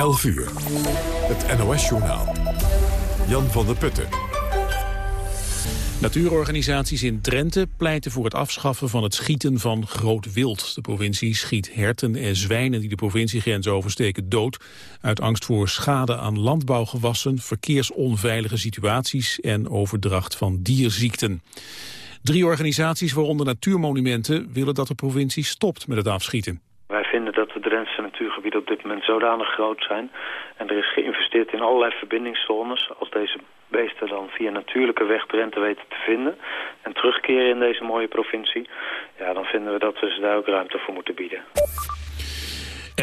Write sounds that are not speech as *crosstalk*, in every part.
11 uur. Het NOS-journaal. Jan van der Putten. Natuurorganisaties in Drenthe pleiten voor het afschaffen van het schieten van groot wild. De provincie schiet herten en zwijnen die de provinciegrens oversteken dood... uit angst voor schade aan landbouwgewassen, verkeersonveilige situaties... en overdracht van dierziekten. Drie organisaties, waaronder Natuurmonumenten, willen dat de provincie stopt met het afschieten. Vinden dat de Drentse natuurgebieden op dit moment zodanig groot zijn... en er is geïnvesteerd in allerlei verbindingszones... als deze beesten dan via natuurlijke weg Drenthe weten te vinden... en terugkeren in deze mooie provincie... ja, dan vinden we dat we ze daar ook ruimte voor moeten bieden.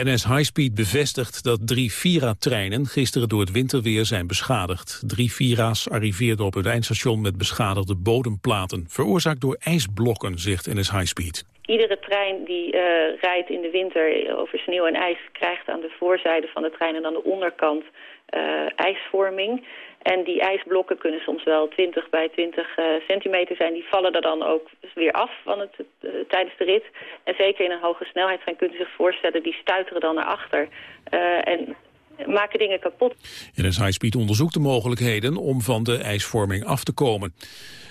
NS Highspeed bevestigt dat drie Vira-treinen gisteren door het winterweer zijn beschadigd. Drie Vira's arriveerden op het eindstation met beschadigde bodemplaten, veroorzaakt door ijsblokken, zegt NS Highspeed. Iedere trein die uh, rijdt in de winter over sneeuw en ijs krijgt aan de voorzijde van de trein en aan de onderkant uh, ijsvorming. En die ijsblokken kunnen soms wel 20 bij 20 uh, eh, centimeter zijn. Die vallen er dan ook weer af van het, tijdens de rit. En zeker in een hoge snelheidstrein kunt u zich voorstellen... die stuiteren dan naar achter en maken dingen kapot. NS Highspeed onderzoekt de mogelijkheden om van de ijsvorming af te komen.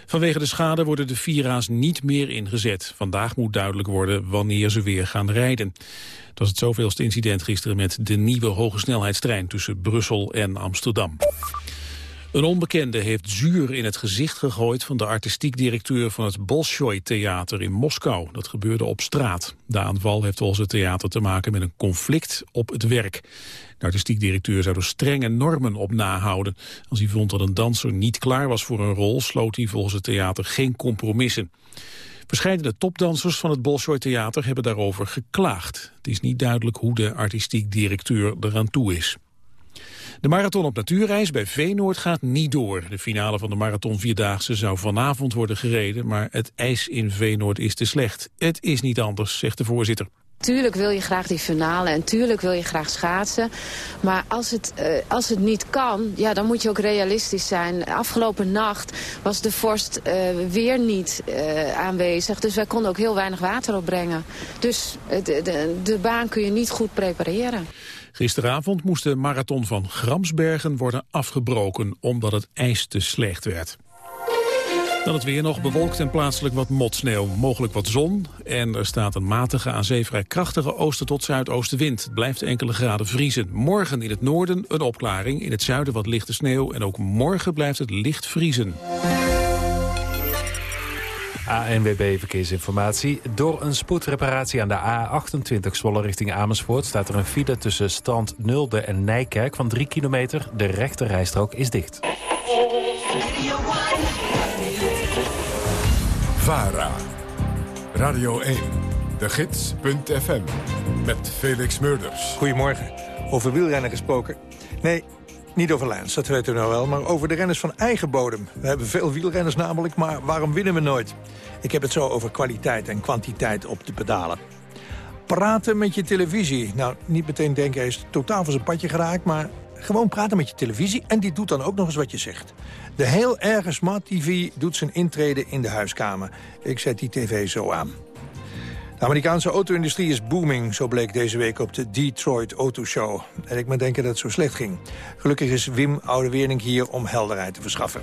Vanwege de schade worden de Vira's niet meer ingezet. Vandaag moet duidelijk worden wanneer ze weer gaan rijden. Het was het zoveelste incident gisteren met de nieuwe hogesnelheidstrein tussen Brussel en Amsterdam. Een onbekende heeft zuur in het gezicht gegooid van de artistiek directeur van het Bolshoi-theater in Moskou. Dat gebeurde op straat. De aanval heeft volgens het theater te maken met een conflict op het werk. De artistiek directeur zou er strenge normen op nahouden. Als hij vond dat een danser niet klaar was voor een rol, sloot hij volgens het theater geen compromissen. Verscheidene topdansers van het Bolshoi Theater hebben daarover geklaagd. Het is niet duidelijk hoe de artistiek directeur eraan toe is. De marathon op natuurreis bij Veenoord gaat niet door. De finale van de marathon Vierdaagse zou vanavond worden gereden... maar het ijs in Veenoord is te slecht. Het is niet anders, zegt de voorzitter. Tuurlijk wil je graag die finale en tuurlijk wil je graag schaatsen. Maar als het, uh, als het niet kan, ja, dan moet je ook realistisch zijn. Afgelopen nacht was de vorst uh, weer niet uh, aanwezig. Dus wij konden ook heel weinig water opbrengen. Dus de, de, de baan kun je niet goed prepareren. Gisteravond moest de marathon van Gramsbergen worden afgebroken omdat het ijs te slecht werd. Dan het weer nog bewolkt en plaatselijk wat motsneeuw. Mogelijk wat zon en er staat een matige aan zee vrij krachtige oosten tot zuidoostenwind. Het blijft enkele graden vriezen. Morgen in het noorden een opklaring, in het zuiden wat lichte sneeuw... en ook morgen blijft het licht vriezen. ANWB Verkeersinformatie. Door een spoedreparatie aan de A28 Zwolle richting Amersfoort... staat er een file tussen Strand Nulde en Nijkerk van 3 kilometer. De rechte rijstrook is dicht. VARA. Radio 1. De Gids.fm. Met Felix Murders. Goedemorgen. Over wielrennen gesproken. Nee, niet over Lance, dat weten we nou wel, maar over de renners van eigen bodem. We hebben veel wielrenners namelijk, maar waarom winnen we nooit? Ik heb het zo over kwaliteit en kwantiteit op de pedalen. Praten met je televisie. Nou, niet meteen denken, hij is totaal van zijn padje geraakt... maar gewoon praten met je televisie en die doet dan ook nog eens wat je zegt. De heel erge Smart TV doet zijn intrede in de huiskamer. Ik zet die tv zo aan. De Amerikaanse auto-industrie is booming, zo bleek deze week op de Detroit Auto Show. En ik moet denken dat het zo slecht ging. Gelukkig is Wim Oude-Wernink hier om helderheid te verschaffen.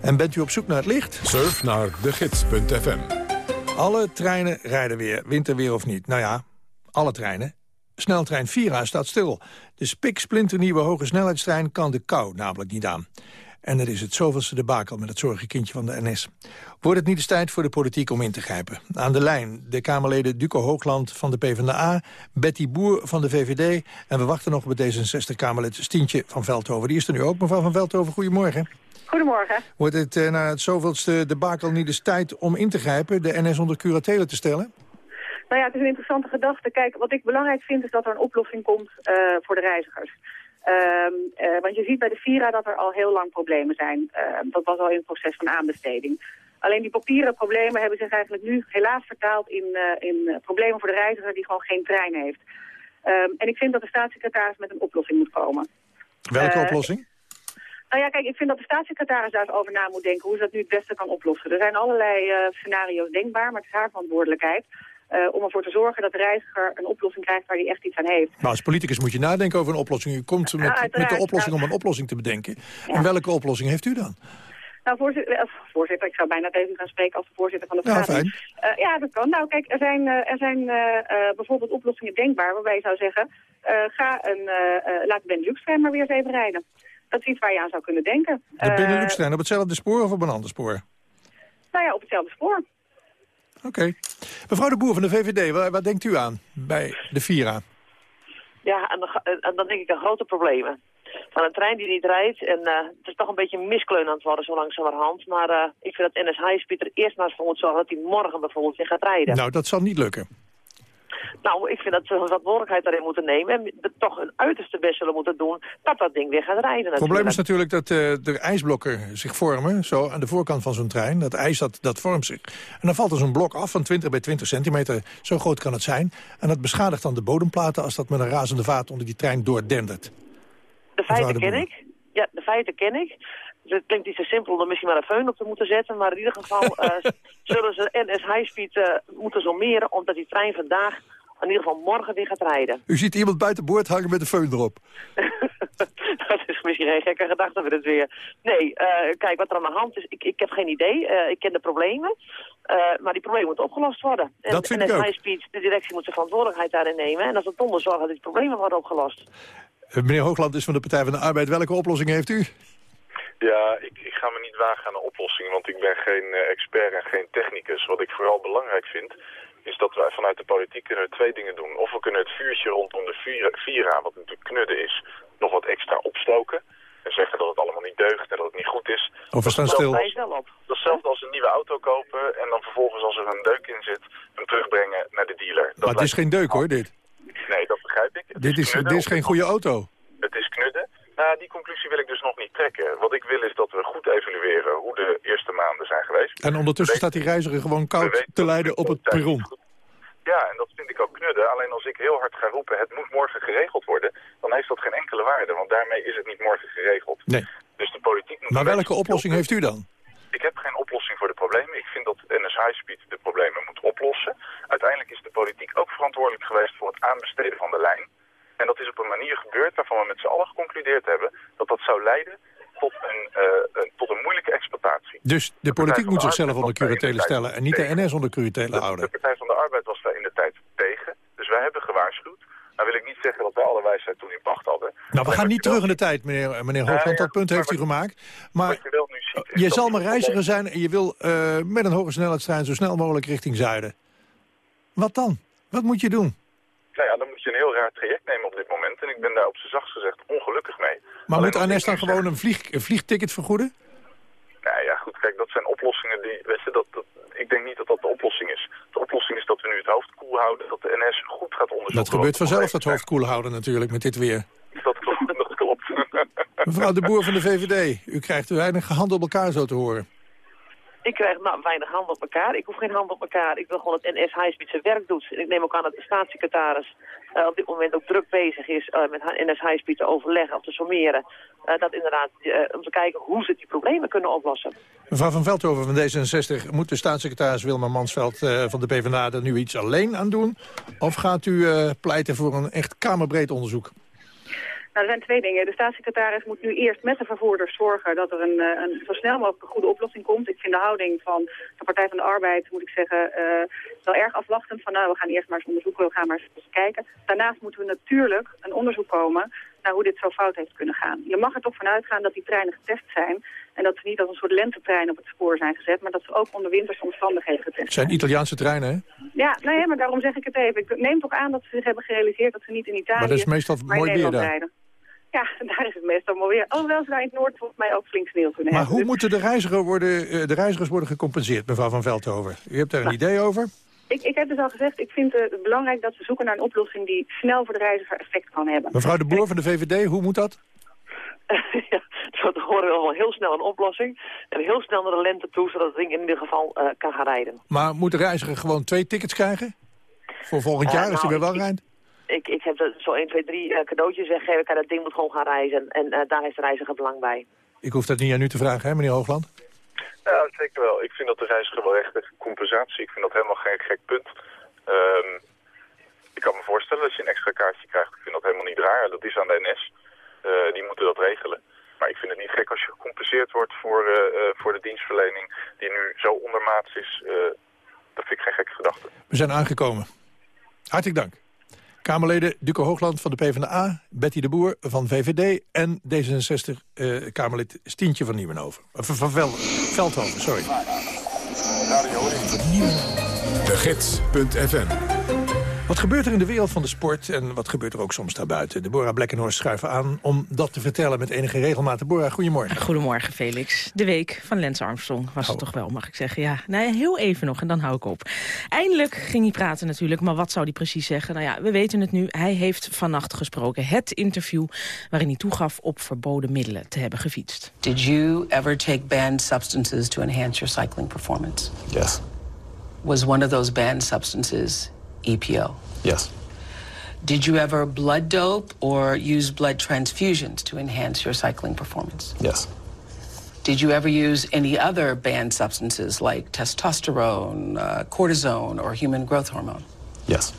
En bent u op zoek naar het licht? Surf naar degids.fm. Alle treinen rijden weer, winterweer of niet. Nou ja, alle treinen. Sneltrein Vira staat stil. De spiksplinternieuwe hoge snelheidstrein kan de kou namelijk niet aan. En er is het zoveelste debakel met het zorgenkindje van de NS. Wordt het niet eens tijd voor de politiek om in te grijpen? Aan de lijn de Kamerleden Duco Hoogland van de PvdA... Betty Boer van de VVD... en we wachten nog op het D66-Kamerlid Stientje van Veldhoven. Die is er nu ook. Mevrouw van Veldhoven, goedemorgen. Goedemorgen. Wordt het uh, na het zoveelste debakel niet eens tijd om in te grijpen... de NS onder curatele te stellen? Nou ja, het is een interessante gedachte. Kijk, wat ik belangrijk vind is dat er een oplossing komt uh, voor de reizigers. Um, uh, want je ziet bij de Vira dat er al heel lang problemen zijn. Uh, dat was al in het proces van aanbesteding. Alleen die papieren problemen hebben zich eigenlijk nu helaas vertaald in, uh, in problemen voor de reiziger die gewoon geen trein heeft. Um, en ik vind dat de staatssecretaris met een oplossing moet komen. Welke oplossing? Nou ja, kijk, ik vind dat de staatssecretaris daarover na moet denken hoe ze dat nu het beste kan oplossen. Er zijn allerlei scenario's denkbaar, maar het is haar verantwoordelijkheid. Om ervoor te zorgen dat de reiziger een oplossing krijgt waar hij echt iets aan heeft. Maar als politicus moet je nadenken over een oplossing. U komt met, met de oplossing om een oplossing te bedenken. En welke oplossing heeft u dan? Nou, voorzitter, eh, voorzitter, ik zou bijna tegen gaan spreken als de voorzitter van de vergadering. Ja. Uh, ja, dat kan. Nou, kijk, er zijn, er zijn bijvoorbeeld oplossingen denkbaar waarbij je zou zeggen, ga een, laat de Benelux-trein maar weer eens even rijden. Dat is iets waar je aan zou kunnen denken. De Benelux-trein op hetzelfde spoor of op een ander spoor? Nou ja, op hetzelfde spoor. Oké. Mevrouw de Boer van de VVD, wat, wat, denkt u aan bij de Vira? Ja, en dan, en dan denk ik aan grote problemen van een trein die niet rijdt. En uh, het is toch een beetje miskleun aan het worden zo langzamerhand. Maar uh, ik vind dat NS High er eerst maar eens voor moet zorgen dat hij morgen bijvoorbeeld weer gaat rijden. Nou, dat zal niet lukken. Nou, ik vind dat ze een verantwoordelijkheid daarin moeten nemen... en toch een uiterste best zullen moeten doen dat dat ding weer gaat rijden. Het probleem is natuurlijk dat uh, de ijsblokken zich vormen... zo aan de voorkant van zo'n trein. Dat ijs, dat, dat vormt zich. En dan valt er zo'n blok af van 20 bij 20 centimeter. Zo groot kan het zijn. En dat beschadigt dan de bodemplaten... als dat met een razende vaart onder die trein doordendert. De feiten ken ik. Ja, de feiten ken ik. Het klinkt niet zo simpel om misschien maar een feun op te moeten zetten. Maar in ieder geval uh, *laughs* zullen ze NS Highspeed uh, moeten sommeren... omdat die trein vandaag in ieder geval morgen weer gaat rijden. U ziet iemand buiten boord hangen met een feun erop. *laughs* dat is misschien geen gekke gedachte voor het weer. Nee, uh, kijk, wat er aan de hand is, ik, ik heb geen idee. Uh, ik ken de problemen. Uh, maar die problemen moeten opgelost worden. En, dat vind en ik ook. Highspeed, de directie moet zijn verantwoordelijkheid daarin nemen. En als het donder zorgen dat die problemen worden opgelost. Meneer Hoogland is van de Partij van de Arbeid. Welke oplossing heeft u? Ja, ik, ik ga me niet wagen aan een oplossing, want ik ben geen expert en geen technicus. Wat ik vooral belangrijk vind, is dat wij vanuit de politiek kunnen twee dingen doen. Of we kunnen het vuurtje rondom de Vira, wat natuurlijk knudden is, nog wat extra opstoken. En zeggen dat het allemaal niet deugt en dat het niet goed is. Of we staan stil. Dat is hetzelfde als een nieuwe auto kopen en dan vervolgens als er een deuk in zit, hem terugbrengen naar de dealer. Dat maar het is geen deuk hoor, dit. Nee, dat begrijp ik. dit is, dit is geen goede auto. Het is knudden. Nou, die conclusie wil ik dus nog niet trekken. Wat ik wil is dat we goed evalueren hoe de eerste maanden zijn geweest. En ondertussen staat die reiziger gewoon koud te lijden op het perron. Ja, en dat vind ik ook knudden. Alleen als ik heel hard ga roepen, het moet morgen geregeld worden... dan heeft dat geen enkele waarde, want daarmee is het niet morgen geregeld. Nee. Dus de politiek moet... Maar welke oplossing heeft u dan? Ik heb geen oplossing voor de problemen. Ik vind dat NS Highspeed de problemen moet oplossen. Uiteindelijk is de politiek ook verantwoordelijk geweest voor het aanbesteden van de lijn. En dat is op een manier gebeurd waarvan we met z'n allen geconcludeerd hebben... dat dat zou leiden tot een, uh, een, tot een moeilijke exploitatie. Dus de, de politiek moet zichzelf onder curatele stellen en niet de NS onder curatele houden? De Partij van de Arbeid was daar in de tijd tegen. Dus wij hebben gewaarschuwd. Nou wil ik niet zeggen dat wij alle wijsheid toen in pacht hadden. Nou, we gaan niet terug in de tijd, meneer, meneer Hoogland. Dat punt heeft u gemaakt. Maar je, ziet, zal maar reiziger zijn en je wil uh, met een hoge snelheidstrein zo snel mogelijk richting zuiden. Wat dan? Wat moet je doen? Nou ja, dan moet je een heel raar traject nemen op dit moment. En ik ben daar op zijn zachtst gezegd ongelukkig mee. Maar Alleen moet NS dan gewoon een, vlieg, een vliegticket vergoeden? Nou ja, goed, kijk, dat zijn oplossingen die, weet je, dat, dat, ik denk niet dat dat de oplossing is. De oplossing is dat we nu het hoofd koel houden, dat de NS goed gaat onderzoeken. Dat gebeurt vanzelf, dat hoofd koel houden natuurlijk, met dit weer. Dat klopt, *laughs* dat klopt. Mevrouw de Boer van de VVD, u krijgt weinig hand op elkaar zo te horen. Ik krijg nou, weinig hand op elkaar. Ik hoef geen hand op elkaar. Ik wil gewoon dat NS Highspeed zijn werk doet. Ik neem ook aan dat de staatssecretaris uh, op dit moment ook druk bezig is uh, met NS Highspeed te overleggen of te sommeren. Uh, dat inderdaad, om te kijken hoe ze die problemen kunnen oplossen. Mevrouw van Veldhoven van D66, moet de staatssecretaris Wilma Mansveld van de PvdA er nu iets alleen aan doen? Of gaat u pleiten voor een echt kamerbreed onderzoek? Nou, er zijn twee dingen. De staatssecretaris moet nu eerst met de vervoerders zorgen dat er een, een zo snel mogelijk een goede oplossing komt. Ik vind de houding van de Partij van de Arbeid, moet ik zeggen, uh, wel erg afwachtend. Van nou, we gaan eerst maar eens onderzoeken, we gaan maar eens kijken. Daarnaast moeten we natuurlijk een onderzoek komen naar hoe dit zo fout heeft kunnen gaan. Je mag er toch vanuit gaan dat die treinen getest zijn. En dat ze niet als een soort lentetrein op het spoor zijn gezet, maar dat ze ook onder winterse omstandigheden getest zijn. Het zijn Italiaanse treinen, hè? Ja, nee, maar daarom zeg ik het even. Ik neem toch aan dat ze zich hebben gerealiseerd dat ze niet in Italië... Maar dat is meestal mooi weer daar. Rijden. Ja, *laughs* daar is het meestal mooi weer. Alhoewel ze daar in het noorden volgens mij ook flink sneeuw kunnen maar hebben. hoe moeten de, reiziger worden, de reizigers worden gecompenseerd, mevrouw Van Veldhoven? U hebt daar een nou, idee over? Ik, ik heb dus al gezegd, ik vind het belangrijk dat we zoeken naar een oplossing die snel voor de reiziger effect kan hebben. Mevrouw de Boer van de VVD, hoe moet dat? *laughs* ja, we horen wel heel snel een oplossing. En heel snel naar de lente toe, zodat het ding in ieder geval uh, kan gaan rijden. Maar moet de reiziger gewoon twee tickets krijgen? Voor volgend jaar, uh, als hij nou, weer wel rijdt? Ik, ik heb zo 1, 2, 3 uh, cadeautjes weggegeven. Dat ding moet gewoon gaan reizen. En uh, daar heeft de reiziger belang bij. Ik hoef dat niet aan u te vragen, hè, meneer Hoogland? Ja, zeker wel. Ik vind dat de reiziger wel echt een compensatie. Ik vind dat helemaal geen gek punt. Ehm, ik kan me voorstellen dat je een extra kaartje krijgt. Ik vind dat helemaal niet raar. Dat is aan de NS. Eh, die moeten dat regelen. Maar ik vind het niet gek als je gecompenseerd wordt voor, voor de dienstverlening die nu zo ondermaats is. dat vind ik geen gekke gedachte. We zijn aangekomen. Hartelijk dank. Kamerleden Duco Hoogland van de PvdA, Betty de Boer van VVD... en D66-Kamerlid Stientje van Nieuwenhoven. Van, van Veldhoven, sorry. De Gids.fm wat gebeurt er in de wereld van de sport en wat gebeurt er ook soms daarbuiten? Deborah Blekkenhorst schuiven aan om dat te vertellen met enige regelmaat. Deborah, goedemorgen. Goedemorgen, Felix. De week van Lance Armstrong was het toch wel, mag ik zeggen. Ja, nou ja, heel even nog en dan hou ik op. Eindelijk ging hij praten natuurlijk, maar wat zou hij precies zeggen? Nou ja, we weten het nu. Hij heeft vannacht gesproken. Het interview waarin hij toegaf op verboden middelen te hebben gefietst. Did you ever take banned substances to enhance your cycling performance? Yes. Was one of those banned substances EPO? Yes. Did you ever blood dope or use blood transfusions to enhance your cycling performance? Yes. Did you ever use any other banned substances like testosterone, uh, cortisone, or human growth hormone? Yes.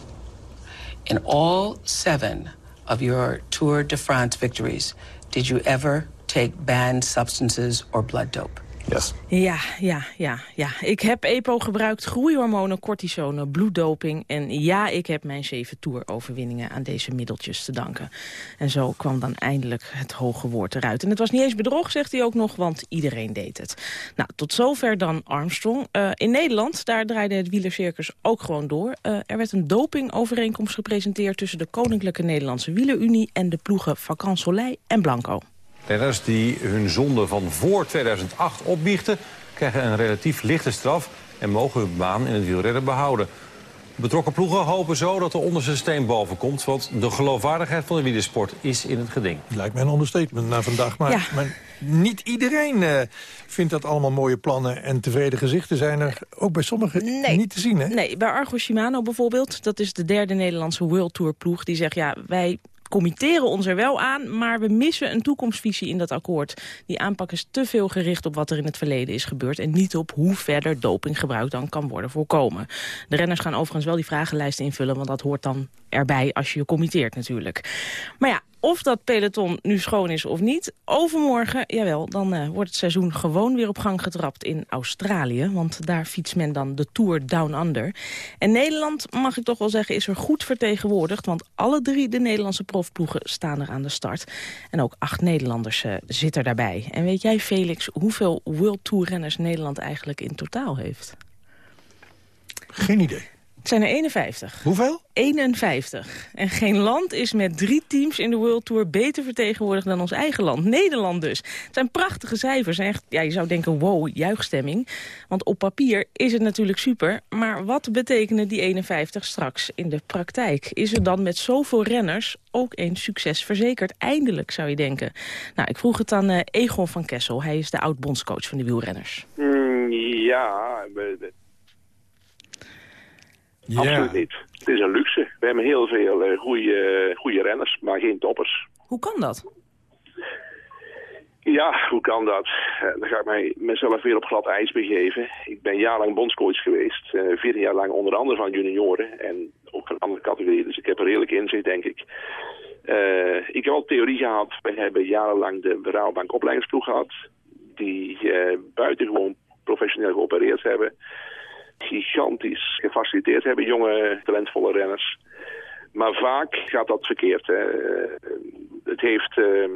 In all seven of your Tour de France victories, did you ever take banned substances or blood dope? Ja, ja, ja, ja. Ik heb EPO gebruikt, groeihormonen, cortisone, bloeddoping. En ja, ik heb mijn zeven toeroverwinningen aan deze middeltjes te danken. En zo kwam dan eindelijk het hoge woord eruit. En het was niet eens bedrog, zegt hij ook nog, want iedereen deed het. Nou, tot zover dan Armstrong. Uh, in Nederland, daar draaide het wielercircus ook gewoon door. Uh, er werd een dopingovereenkomst gepresenteerd... tussen de Koninklijke Nederlandse Wielerunie en de ploegen Vacan Soleil en Blanco. Renners die hun zonde van voor 2008 opbiechten... krijgen een relatief lichte straf en mogen hun baan in het wielrennen behouden. Betrokken ploegen hopen zo dat de onderste steen boven komt... want de geloofwaardigheid van de wielersport is in het geding. Lijkt mij een understatement na vandaag. Maar, maar niet iedereen uh, vindt dat allemaal mooie plannen... en tevreden gezichten zijn er ook bij sommigen niet te zien. Hè? Nee, bij Argo Shimano bijvoorbeeld... dat is de derde Nederlandse World Tour ploeg... die zegt, ja, wij committeren ons er wel aan, maar we missen een toekomstvisie in dat akkoord. Die aanpak is te veel gericht op wat er in het verleden is gebeurd... en niet op hoe verder dopinggebruik dan kan worden voorkomen. De renners gaan overigens wel die vragenlijst invullen... want dat hoort dan erbij als je je committeert natuurlijk. Maar ja, of dat peloton nu schoon is of niet. Overmorgen, jawel, dan uh, wordt het seizoen gewoon weer op gang getrapt in Australië. Want daar fietst men dan de Tour Down Under. En Nederland, mag ik toch wel zeggen, is er goed vertegenwoordigd. Want alle drie de Nederlandse profploegen staan er aan de start. En ook acht Nederlanders uh, zitten daarbij. En weet jij, Felix, hoeveel World Tour renners Nederland eigenlijk in totaal heeft? Geen idee. Het zijn er 51. Hoeveel? 51. En geen land is met drie teams in de World Tour beter vertegenwoordigd dan ons eigen land. Nederland dus. Het zijn prachtige cijfers. Echt, ja, je zou denken, wow, juichstemming. Want op papier is het natuurlijk super. Maar wat betekenen die 51 straks in de praktijk? Is er dan met zoveel renners ook een succes verzekerd? Eindelijk, zou je denken. Nou, ik vroeg het aan uh, Egon van Kessel. Hij is de oud-bondscoach van de wielrenners. Mm, ja, ja. Absoluut niet. Het is een luxe. We hebben heel veel uh, goede renners, maar geen toppers. Hoe kan dat? Ja, hoe kan dat? Uh, dan ga ik mij mezelf weer op glad ijs begeven. Ik ben jarenlang bondscoach geweest. Uh, eh, 14 jaar lang onder andere van junioren en ook van andere categorieën. Dus ik heb er redelijk inzicht, denk ik. ik heb al theorie gehad. We hebben jarenlang de Rabobank opleidingsploeg gehad. Die buitengewoon professioneel geopereerd hebben gigantisch gefaciliteerd hebben, jonge, talentvolle renners. Maar vaak gaat dat verkeerd. Hè. Het heeft, uh,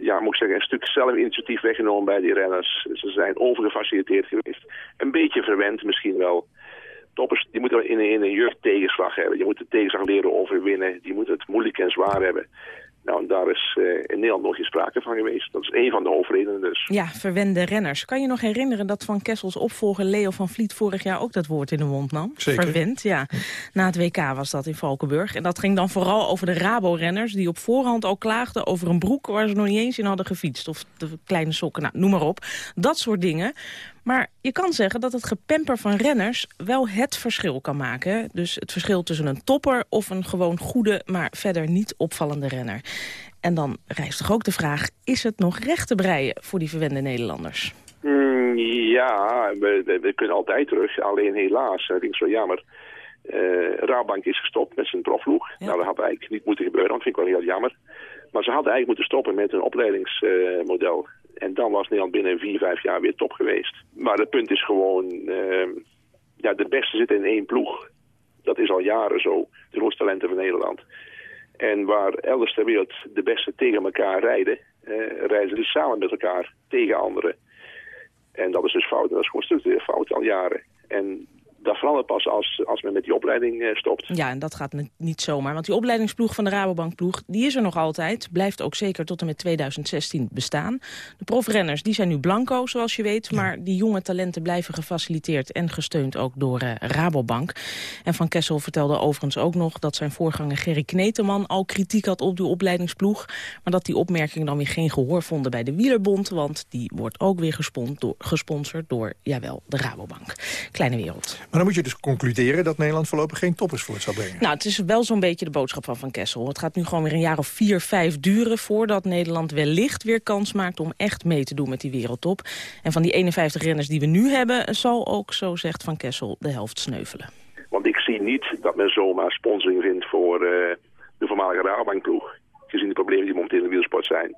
ja, moet ik zeggen, een stuk zelfinitiatief weggenomen bij die renners. Ze zijn overgefaciliteerd geweest. Een beetje verwend misschien wel. Toppers, die moeten in, in een jeugd tegenslag hebben. Je moet de tegenslag leren overwinnen. Die moeten het moeilijk en zwaar hebben. Nou, daar is uh, in Nederland nog geen sprake van geweest. Dat is een van de hoofdredenen dus. Ja, verwende renners. Kan je nog herinneren dat Van Kessels opvolger Leo van Vliet vorig jaar ook dat woord in de mond nam? Zeker. Verwend, ja. Na het WK was dat in Valkenburg. En dat ging dan vooral over de Rabo-renners die op voorhand al klaagden over een broek waar ze nog niet eens in hadden gefietst. Of de kleine sokken, nou, noem maar op. Dat soort dingen. Maar je kan zeggen dat het gepemper van renners wel het verschil kan maken. Dus het verschil tussen een topper of een gewoon goede, maar verder niet opvallende renner. En dan rijst toch ook de vraag, is het nog recht te breien voor die verwende Nederlanders? Mm, ja, we, we, kunnen altijd terug. Alleen helaas, dat vind ik zo jammer. Uh, Rabobank is gestopt met zijn profvloeg. Nou, dat had eigenlijk niet moeten gebeuren, dat vind ik wel heel jammer. Maar ze hadden eigenlijk moeten stoppen met een opleidingsmodel. en dan was Nederland binnen vier, vijf jaar weer top geweest. Maar het punt is gewoon, uh, ja, de beste zitten in één ploeg. Dat is al jaren zo, de grootste talenten van Nederland. En waar elders ter wereld de beste tegen elkaar rijden, uh, rijden ze samen met elkaar tegen anderen. En dat is dus fout. Dat is gewoon structureel fout al jaren. En dat verandert pas als, als men met die opleiding uh, stopt. Ja, en dat gaat niet zomaar. Want die opleidingsploeg van de Rabobankploeg, die is er nog altijd. Blijft ook zeker tot en met 2016 bestaan. De profrenners, die zijn nu blanco, zoals je weet. Maar die jonge talenten blijven gefaciliteerd en gesteund ook door uh, Rabobank. En Van Kessel vertelde overigens ook nog dat zijn voorganger Gerry Kneteman al kritiek had op die opleidingsploeg. Maar dat die opmerkingen dan weer geen gehoor vonden bij de Wielerbond. Want die wordt ook weer gesponsord door, gesponsord door jawel, de Rabobank. Kleine wereld. Maar dan moet je dus concluderen dat Nederland voorlopig geen toppers voort zal brengen. Nou, het is wel zo'n beetje de boodschap van Van Kessel. Het gaat nu gewoon weer een jaar of vier, vijf duren... voordat Nederland wellicht weer kans maakt om echt mee te doen met die wereldtop. En van die 51 renners die we nu hebben... zal ook, zo zegt Van Kessel, de helft sneuvelen. Want ik zie niet dat men zomaar sponsoring vindt voor uh, de voormalige Rabobankploeg. Gezien de problemen die momenteel in de wielersport zijn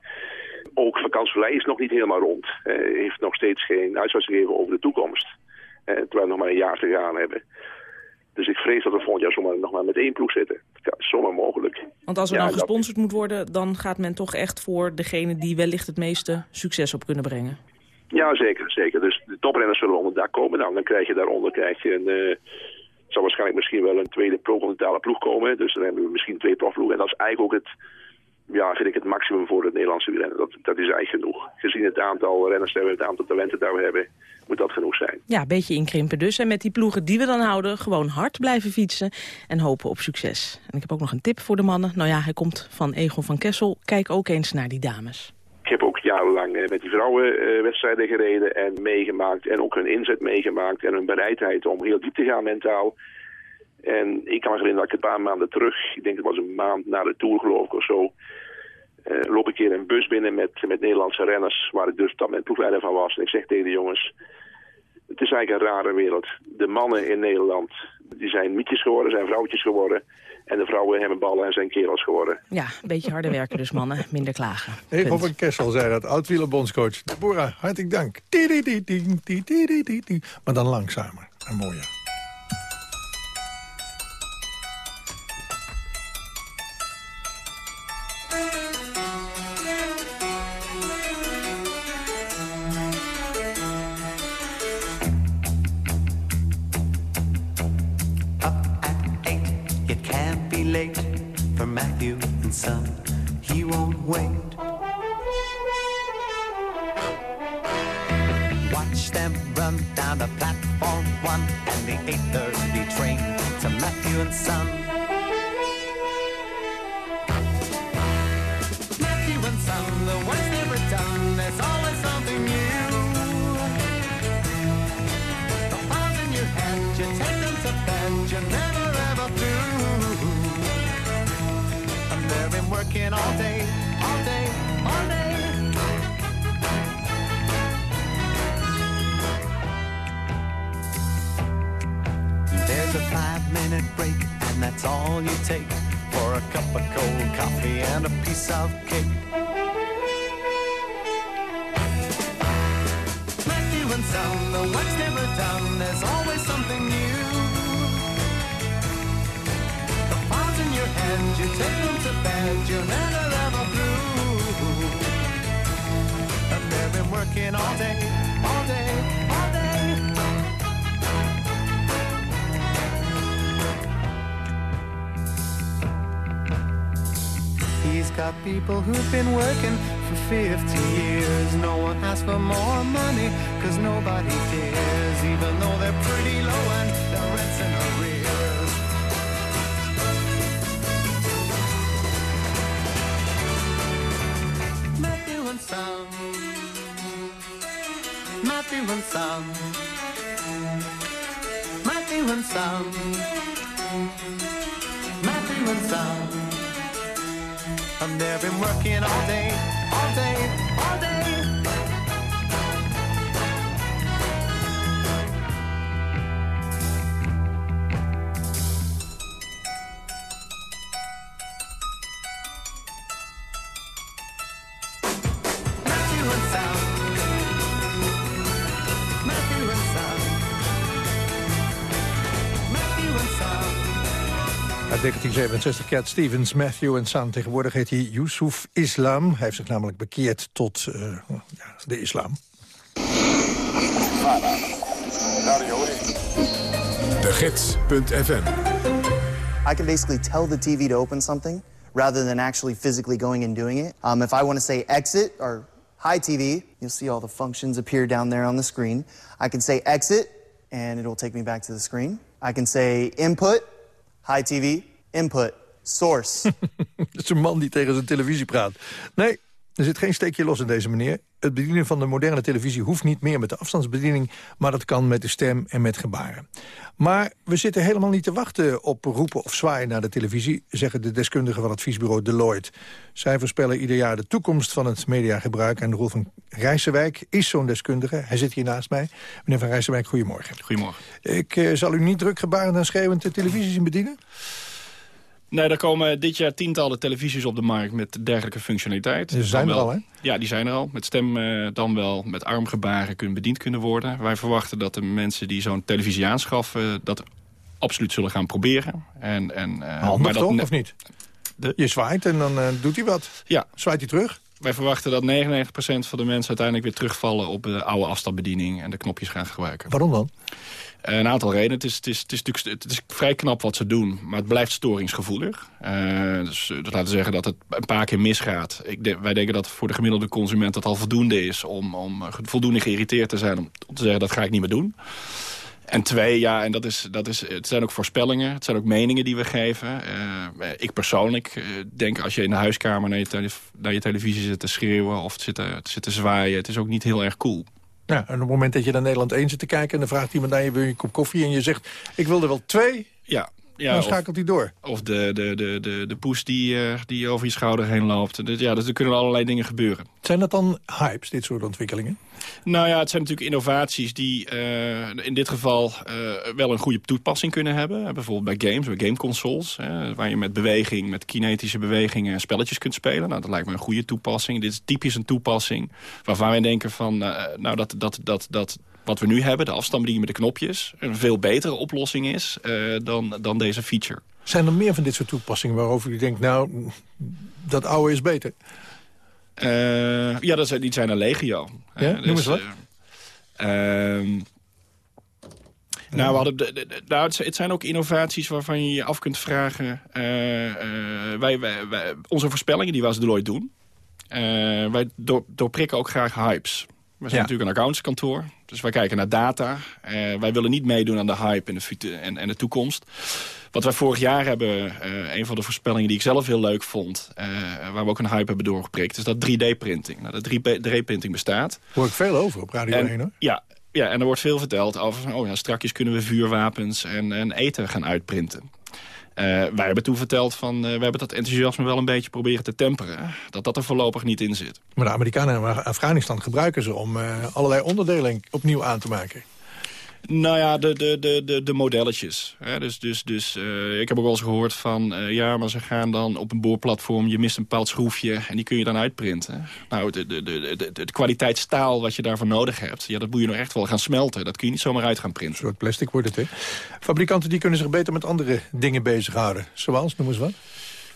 ook vakantieverlei is nog niet helemaal rond. Uh, heeft nog steeds geen uitzending gegeven over de toekomst. Eh, terwijl we nog maar een jaar te gaan hebben. Dus ik vrees dat we volgend jaar zomaar nog maar met één ploeg zitten. Ja, zomaar mogelijk. Want als er dan gesponsord moet worden, dan gaat men toch echt voor degene die wellicht het meeste succes op kunnen brengen. Ja, zeker. zeker. Dus de toprenners zullen onder daar komen. Nou, dan krijg je daaronder krijg je een... Uh, zal waarschijnlijk misschien wel een tweede pro-continentale ploeg komen. Dus dan hebben we misschien twee profploegen. En dat is eigenlijk ook het, ja, vind ik het maximum voor het Nederlandse wielrennen. Dat, dat is eigenlijk genoeg. Gezien het aantal renners dat we het aantal talenten dat we hebben, moet dat genoeg zijn. Ja, een beetje inkrimpen dus. En met die ploegen die we dan houden, gewoon hard blijven fietsen en hopen op succes. En ik heb ook nog een tip voor de mannen. Nou ja, hij komt van Egon van Kessel. Kijk ook eens naar die dames. Ik heb ook jarenlang eh, met die vrouwen eh, wedstrijden gereden en meegemaakt. En ook hun inzet meegemaakt en hun bereidheid om heel diep te gaan mentaal. En ik kan me herinneren dat ik een paar maanden terug, ik denk het was een maand na de Tour geloof ik of zo, uh, loop ik hier een bus binnen met, met Nederlandse renners, waar ik dus dan met proefleider van was. En ik zeg tegen de jongens, het is eigenlijk een rare wereld. De mannen in Nederland, die zijn mietjes geworden, zijn vrouwtjes geworden. En de vrouwen hebben ballen en zijn kerels geworden. Ja, een beetje harder werken dus mannen, minder klagen. Even van Kessel zei dat, oud-wielerbondscoach. Deborah, hartelijk dank. Maar dan langzamer en mooier. and Son. Matthew and Son, the work's never done, there's always something new. The pause in your hand, you take them to bed, you never ever do. And they've been working all day, all day, all day. There's a five minute break and that's all you take for a cup of cold coffee and a piece of cake. Matthew and Sam, the work's never done, there's always something new. The files in your hand, you take them to bed, you're never ever through. And they've been working all day, all day. People who've been working for 50 years. No one asks for more money, cause nobody cares, even though they're pretty low and the rent's in arrears. Matthew and Son, Matthew and Son, Matthew and Son, Matthew and Son. And they've been working all day, all day, all day. Uit 1967, Cat Stevens, Matthew en Son. Tegenwoordig heet hij Yusuf Islam. Hij heeft zich namelijk bekeerd tot uh, ja, de islam. De Gids.fm I can basically tell the TV to open something rather than actually physically going and doing it. Um, if I want to say exit or hi TV, you'll see all the functions appear down there on the screen. I can say exit and it'll take me back to the screen. I can say input, hi TV, input, source. *laughs* Dat is een man die tegen zijn televisie praat. Nee, er zit geen steekje los in deze meneer. Het bedienen van de moderne televisie hoeft niet meer met de afstandsbediening... maar dat kan met de stem en met gebaren. Maar we zitten helemaal niet te wachten op roepen of zwaaien naar de televisie... zeggen de deskundigen van adviesbureau Deloitte. Zij voorspellen ieder jaar de toekomst van het mediagebruik... en de rol van Rijssenwijk is zo'n deskundige. Hij zit hier naast mij. Meneer van Rijssenwijk, goedemorgen. Goedemorgen. Ik uh, zal u niet druk gebaren en schreeuwend de televisie zien bedienen? Nee, er komen dit jaar tientallen televisies op de markt met dergelijke functionaliteit. Ze zijn er al, hè? Ja, die zijn er al. Met stem uh, dan wel met armgebaren kunnen bediend kunnen worden. Wij verwachten dat de mensen die zo'n televisie aanschaffen... dat absoluut zullen gaan proberen. En, en, uh, Handig maar dat toch, of niet? De... Je zwaait en dan uh, doet hij wat. Ja. Zwaait hij terug? Wij verwachten dat 99% van de mensen uiteindelijk weer terugvallen... op de oude afstandsbediening en de knopjes gaan gebruiken. Waarom dan? Een aantal redenen. Het is, het, is, het, is natuurlijk, het is vrij knap wat ze doen, maar het blijft storingsgevoelig. Uh, dus dat laten zeggen dat het een paar keer misgaat. Ik wij denken dat voor de gemiddelde consument dat al voldoende is... om, om voldoende geïrriteerd te zijn om, om te zeggen dat ga ik niet meer doen. En twee, ja, en dat is, dat is, het zijn ook voorspellingen. Het zijn ook meningen die we geven. Ik persoonlijk uh, denk als je in de huiskamer naar je, naar je televisie zit te schreeuwen... of zit te, zit te zwaaien, het is ook niet heel erg cool. Ja, en op het moment dat je naar Nederland 1 zit te kijken... en dan vraagt iemand naar je, wil je een kop koffie? En je zegt, ik wil er wel twee. Ja, ja, dan schakelt hij door. Of de, de, de, de, de poes die, uh, die over je schouder heen loopt. Dus, ja, dus er kunnen allerlei dingen gebeuren. Zijn dat dan hypes, dit soort ontwikkelingen? Nou ja, het zijn natuurlijk innovaties die uh, in dit geval uh, wel een goede toepassing kunnen hebben. Bijvoorbeeld bij games, bij gameconsoles. waar je met beweging, met kinetische bewegingen spelletjes kunt spelen. Nou, dat lijkt me een goede toepassing. Dit is typisch een toepassing waarvan wij denken van... nou, dat, dat, dat, dat, wat we nu hebben, de afstandsbediening met de knopjes... een veel betere oplossing is uh, dan, dan deze feature. Zijn er meer van dit soort toepassingen waarover u denkt... nou, dat oude is beter? Uh, ja, dat zijn, die zijn er legio. Ja, uh, noem eens wat. Ehm, nou, we hadden de, de, de, nou, het zijn ook innovaties waarvan je je af kunt vragen... wij, wij, wij, onze voorspellingen die we als Deloitte doen... wij door, doorprikken ook graag hypes. We zijn ja. natuurlijk een accountskantoor, dus wij kijken naar data. Uh, wij willen niet meedoen aan de hype en de, en, en de toekomst. Wat wij vorig jaar hebben, uh, een van de voorspellingen die ik zelf heel leuk vond... Uh, waar we ook een hype hebben doorgeprikt, is dat 3D-printing. Nou, dat 3D-printing bestaat. Hoor ik veel over op Radio en, 1, hoor. Ja, ja, en er wordt veel verteld over... oh ja, strakjes kunnen we vuurwapens en, en eten gaan uitprinten. Uh, wij hebben toen verteld van, uh, we hebben dat enthousiasme wel een beetje proberen te temperen. Dat dat er voorlopig niet in zit. Maar de Amerikanen en Afghanistan gebruiken ze om uh, allerlei onderdelen opnieuw aan te maken. Nou ja, de, de, de, de, de modelletjes. Dus, dus, dus uh, ik heb ook wel eens gehoord van... Uh, ja, maar ze gaan dan op een boorplatform... je mist een bepaald schroefje en die kun je dan uitprinten. Nou, de, de, de, de, de wat je daarvoor nodig hebt... ja, dat moet je nog echt wel gaan smelten. Dat kun je niet zomaar uit gaan printen. Een soort plastic wordt het, hè? Fabrikanten die kunnen zich beter met andere dingen bezighouden. Zoals, noem eens wat.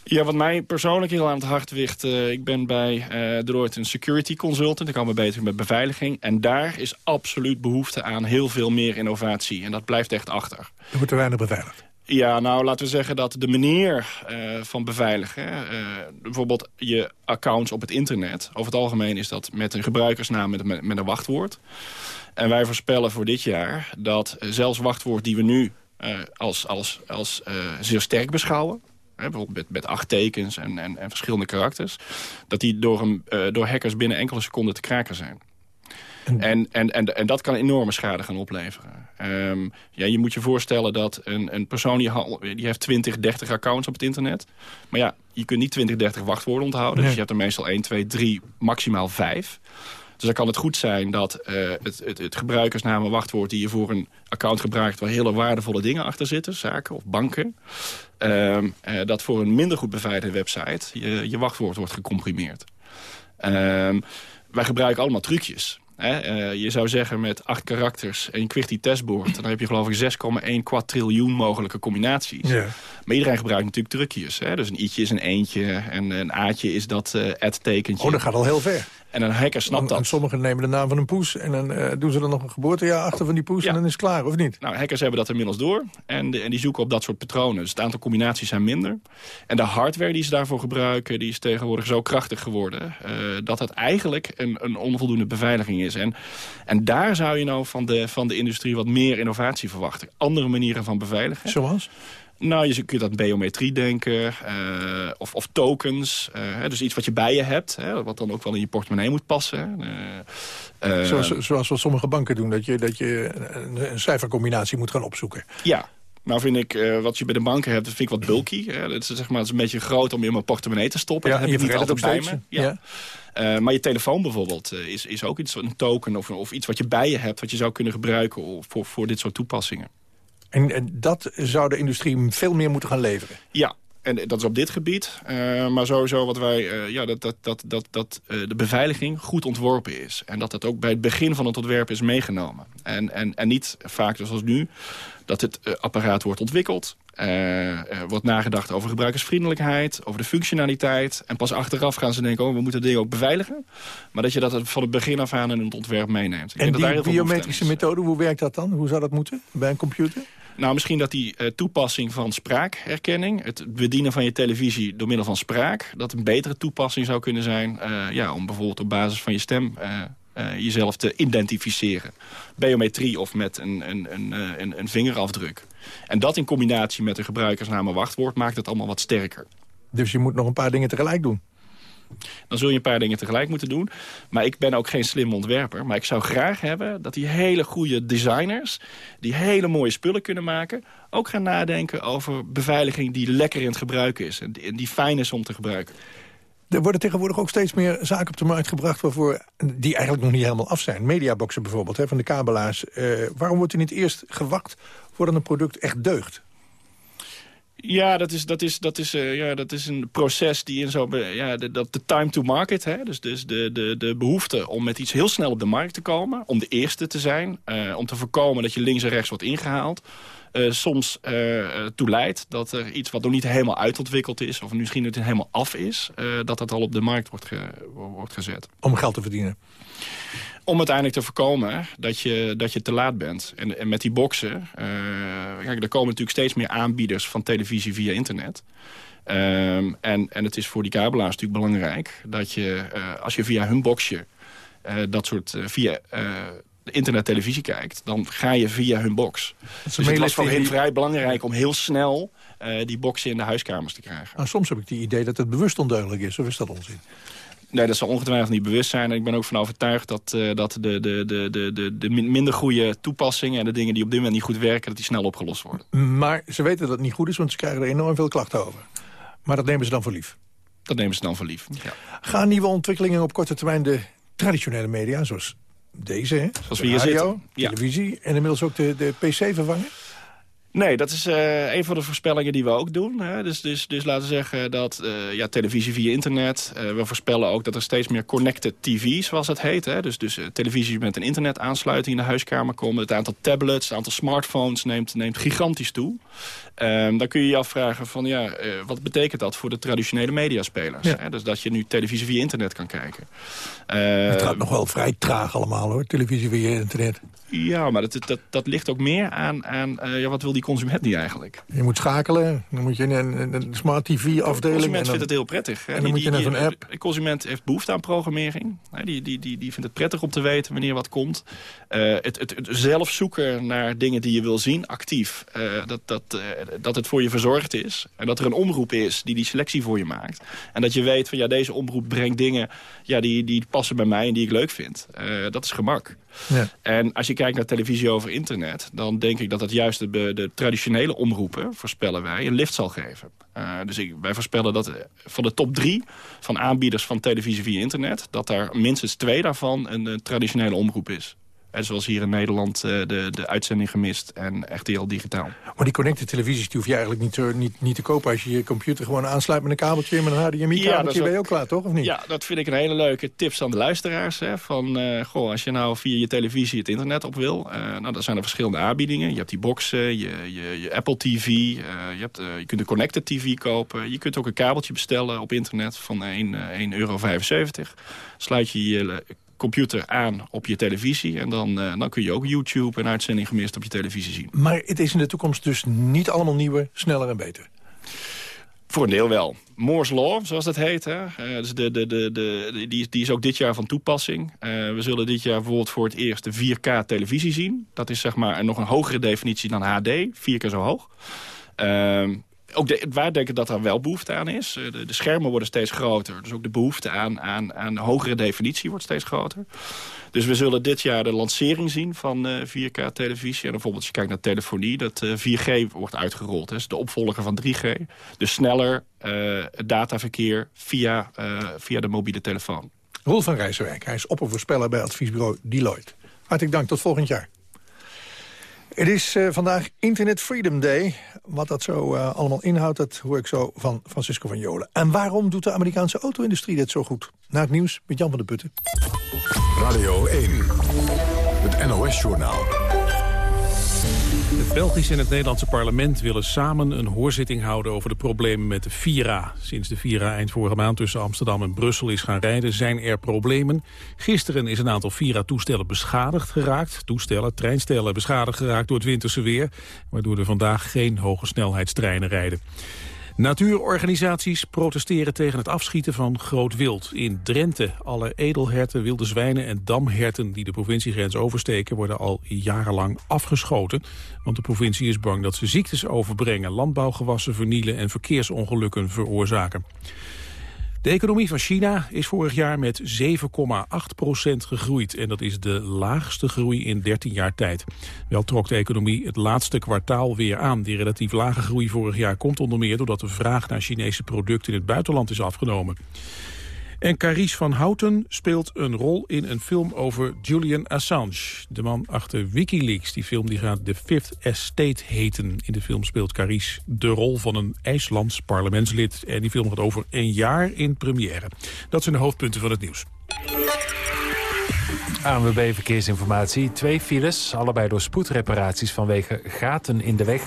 Ja, wat mij persoonlijk heel aan het hart ligt... Uh, ik ben bij uh, Deloitte een security consultant. Ik kan me beter met beveiliging. En daar is absoluut behoefte aan heel veel meer innovatie. En dat blijft echt achter. Er wordt te weinig beveiligd. Ja, nou laten we zeggen dat de manier uh, van beveiligen... Uh, bijvoorbeeld je accounts op het internet... over het algemeen is dat met een gebruikersnaam met, met, met een wachtwoord. En wij voorspellen voor dit jaar dat zelfs wachtwoord die we nu... Uh, als, als, als zeer sterk beschouwen bijvoorbeeld met, met acht tekens en, en, en, verschillende karakters... dat die door, een, uh, door hackers binnen enkele seconden te kraken zijn. En, en, en, en dat kan enorme schade gaan opleveren. Um, ja, je moet je voorstellen dat een, een persoon die, die heeft 20, 30 accounts op het internet. Maar ja, je kunt niet 20, 30 wachtwoorden onthouden. Nee. Dus je hebt er meestal 1, 2, 3, maximaal 5. Dus dan kan het goed zijn dat uh, het, het, het gebruikersnaam en wachtwoord... die je voor een account gebruikt waar hele waardevolle dingen achter zitten... zaken of banken... Uh, uh, dat voor een minder goed beveiligde website je, je wachtwoord wordt gecomprimeerd. Ehm, wij gebruiken allemaal trucjes. Hè? Uh, je zou zeggen met acht karakters en je QWERTY testboard... dan heb je geloof ik 6,1 quadriljoen mogelijke combinaties. Ja. Maar iedereen gebruikt natuurlijk trucjes. Hè? Dus een i'tje is een eentje en een a'tje is dat uh, ad-tekentje. Oh, dat gaat al heel ver. En een hacker snapt dat. En sommigen nemen de naam van een poes en dan uh, doen ze er nog een geboortejaar achter van die poes... en dan is het klaar, of niet? Nou, hackers hebben dat inmiddels door en, de, en die zoeken op dat soort patronen. Dus het aantal combinaties zijn minder. En de hardware die ze daarvoor gebruiken, die is tegenwoordig zo krachtig geworden... Uh, dat het eigenlijk een, een onvoldoende beveiliging is. En, en daar zou je nou van de, van de industrie wat meer innovatie verwachten. Andere manieren van beveiligen. Zoals? Nou, je kunt aan biometrie denken, uh, of, of, tokens. Uh, dus iets wat je bij je hebt, hè, wat dan ook wel in je portemonnee moet passen. Uh, zoals, zoals wat sommige banken doen, dat je, dat je een, een cijfercombinatie moet gaan opzoeken. Ja, nou vind ik, uh, wat je bij de banken hebt, dat vind ik wat bulky. Hè. Dat is, zeg maar, het is een beetje groot om in mijn portemonnee te stoppen. Ja, dat heb je niet altijd bij me. Ja. Ja. Uh, maar je telefoon bijvoorbeeld uh, is, is ook iets, een token of, of iets wat je bij je hebt... wat je zou kunnen gebruiken voor, voor dit soort toepassingen. En, en dat zou de industrie veel meer moeten gaan leveren? Ja, en dat is op dit gebied. Uh, maar sowieso wat wij, uh, ja, dat, dat, dat, dat, dat uh, de beveiliging goed ontworpen is. En dat dat ook bij het begin van het ontwerp is meegenomen. En, en, en niet vaak zoals nu, dat het apparaat wordt ontwikkeld. er wordt nagedacht over gebruikersvriendelijkheid, over de functionaliteit. En pas achteraf gaan ze denken, oh, we moeten dingen ook beveiligen. Maar dat je dat van het begin af aan in het ontwerp meeneemt. Ik en die biometrische methode, hoe werkt dat dan? Hoe zou dat moeten bij een computer? Nou, misschien dat die uh, toepassing van spraakherkenning... het bedienen van je televisie door middel van spraak... dat een betere toepassing zou kunnen zijn... Uh, ja, om bijvoorbeeld op basis van je stem uh, jezelf te identificeren. Biometrie of met een, een, een, een, een vingerafdruk. En dat in combinatie met een gebruikersnaam en wachtwoord... maakt het allemaal wat sterker. Dus je moet nog een paar dingen tegelijk doen? Dan zul je een paar dingen tegelijk moeten doen. Maar ik ben ook geen slim ontwerper. Maar ik zou graag hebben dat die hele goede designers... die hele mooie spullen kunnen maken... ook gaan nadenken over beveiliging die lekker in het gebruik is. En die, fijn is om te gebruiken. Er worden tegenwoordig ook steeds meer zaken op de markt gebracht... Waarvoor, die eigenlijk nog niet helemaal af zijn. Mediaboxen bijvoorbeeld, hè, van de kabelaars. Uh, waarom wordt er niet eerst gewacht voordat een product echt deugt? Ja, dat is, dat is, dat is, uh, ja, dat is een proces die in zo... Ja, dat de time to market, hè, dus, dus de, de, de behoefte om met iets heel snel op de markt te komen... om de eerste te zijn, uh, om te voorkomen dat je links en rechts wordt ingehaald... Uh, soms toe leidt dat er iets wat nog niet helemaal uitontwikkeld is... of misschien het helemaal af is, dat dat al op de markt wordt, wordt gezet. Om geld te verdienen? Om uiteindelijk te voorkomen dat je, dat je te laat bent. En, en met die boxen, uh, kijk, er komen natuurlijk steeds meer aanbieders van televisie via internet. Um, en, en het is voor die kabelaars natuurlijk belangrijk dat je, uh, als je via hun boxje uh, dat soort via internet televisie kijkt, dan ga je via hun box. Dus het was voor hen vrij belangrijk om heel snel die boxen in de huiskamers te krijgen. Nou, soms heb ik het idee dat het bewust ondeugelijk is, of is dat onzin? Nee, dat zal ongetwijfeld niet bewust zijn. En ik ben ook van overtuigd dat, uh, dat de, de, de, de, de minder goede toepassingen... en de dingen die op dit moment niet goed werken, dat die snel opgelost worden. Maar ze weten dat het niet goed is, want ze krijgen er enorm veel klachten over. Maar dat nemen ze dan voor lief? Dat nemen ze dan voor lief, ja. Gaan nieuwe ontwikkelingen op korte termijn de traditionele media... zoals deze, hè? Zoals we hier radio, zitten. televisie en inmiddels ook de, de PC vervangen? Nee, dat is uh, een van de voorspellingen die we ook doen. Hè. Dus, dus, dus laten we zeggen dat uh, ja, televisie via internet... Uh, we voorspellen ook dat er steeds meer connected TV, zoals het heet. Hè. Dus, dus televisie met een internetaansluiting in de huiskamer komen. Het aantal tablets, het aantal smartphones neemt, neemt gigantisch toe. Um, dan kun je je afvragen van ja, wat betekent dat voor de traditionele mediaspelers? Ja. Hè? Dus dat je nu televisie via internet kan kijken. het gaat nog wel vrij traag allemaal hoor, televisie via internet. Ja, maar dat, dat, dat ligt ook meer aan, aan uh, ja, wat wil die consument nu eigenlijk? Je moet schakelen, dan moet je in een, een smart tv-afdeling... De consument vindt het heel prettig. En dan moet je naar zo'n app. De consument heeft behoefte aan programmering. Die, die, die, die vindt het prettig om te weten wanneer wat komt. Uh, het, het, het, zelf zoeken naar dingen die je wil zien, actief. Uh, dat, dat, dat het voor je verzorgd is. En dat er een omroep is die die selectie voor je maakt. En dat je weet van ja, deze omroep brengt dingen ja, die, die passen bij mij en die ik leuk vind. dat is gemak. Ja. En als je kijkt naar televisie over internet... dan denk ik dat het juist de, de traditionele omroepen, voorspellen wij, een lift zal geven. Uh, dus ik, wij voorspellen dat van de top drie van aanbieders van televisie via internet... dat daar minstens twee daarvan een, een traditionele omroep is. En zoals hier in Nederland eh, de, de uitzending gemist en RTL Digitaal. Maar die connected televisies die hoef je eigenlijk niet te, niet, niet te kopen... als je je computer gewoon aansluit met een kabeltje... met een HDMI-kabeltje dat ben je ook klaar, toch? Of niet? Ja, dat vind ik een hele leuke tips aan de luisteraars. Hè, van, eh, goh, als je nou via je televisie het internet op wil... eh, nou, dan zijn er verschillende aanbiedingen. Je hebt die boxen, je, je, je Apple TV, je, hebt, je kunt een connected TV kopen. Je kunt ook een kabeltje bestellen op internet van 1,75 1,75 euro. Sluit je je computer aan op je televisie... en dan, eh, dan kun je ook YouTube en uitzending gemist op je televisie zien. Maar het is in de toekomst dus niet allemaal nieuwer, sneller en beter. Voor een deel wel. Moore's Law, zoals dat heet. Hè? Eh, dus de, de, de, de, die, die is ook dit jaar van toepassing. Eh, we zullen dit jaar bijvoorbeeld voor het eerst de 4K televisie zien. Dat is zeg maar nog een hogere definitie dan HD. Vier keer zo hoog. Ehm, ook de, wij denken dat er wel behoefte aan is. Eh, De, de schermen worden steeds groter. Dus ook de behoefte aan, aan, aan hogere definitie wordt steeds groter. Dus we zullen dit jaar de lancering zien van eh 4K-televisie. En bijvoorbeeld als je kijkt naar telefonie, dat eh, 4G wordt uitgerold. Dat is de opvolger van 3G. Dus sneller eh, dataverkeer via, via de mobiele telefoon. Roel van Rijswijk, hij is oppervoorspeller bij adviesbureau Deloitte. Hartelijk dank, tot volgend jaar. Het is eh, vandaag Internet Freedom Day. Wat dat zo eh, allemaal inhoudt, dat hoor ik zo van Francisco van Jolen. En waarom doet de Amerikaanse auto-industrie dit zo goed? Na het nieuws met Jan van der Putten. Radio 1, het NOS-journaal. Het Belgische en het Nederlandse parlement willen samen een hoorzitting houden over de problemen met de Vira. Sinds de Vira eind vorige maand tussen Amsterdam en Brussel is gaan rijden zijn er problemen. Gisteren is een aantal Vira-toestellen beschadigd geraakt. Toestellen, treinstellen beschadigd geraakt door het winterse weer. Waardoor er vandaag geen hoge snelheidstreinen rijden. Natuurorganisaties protesteren tegen het afschieten van groot wild. In Drenthe, alle edelherten, wilde zwijnen en damherten die de provinciegrens oversteken worden al jarenlang afgeschoten. Want de provincie is bang dat ze ziektes overbrengen, landbouwgewassen vernielen en verkeersongelukken veroorzaken. De economie van China is vorig jaar met 7,8% gegroeid. En dat is de laagste groei in 13 jaar tijd. Wel trok de economie het laatste kwartaal weer aan. Die relatief lage groei vorig jaar komt onder meer... doordat de vraag naar Chinese producten in het buitenland is afgenomen. En Carice van Houten speelt een rol in een film over Julian Assange. De man achter Wikileaks. Die film die gaat The Fifth Estate heten. In de film speelt Carice de rol van een IJslands parlementslid. En die film gaat over een jaar in première. Dat zijn de hoofdpunten van het nieuws. ANWB Verkeersinformatie. Twee files, allebei door spoedreparaties vanwege gaten in de weg.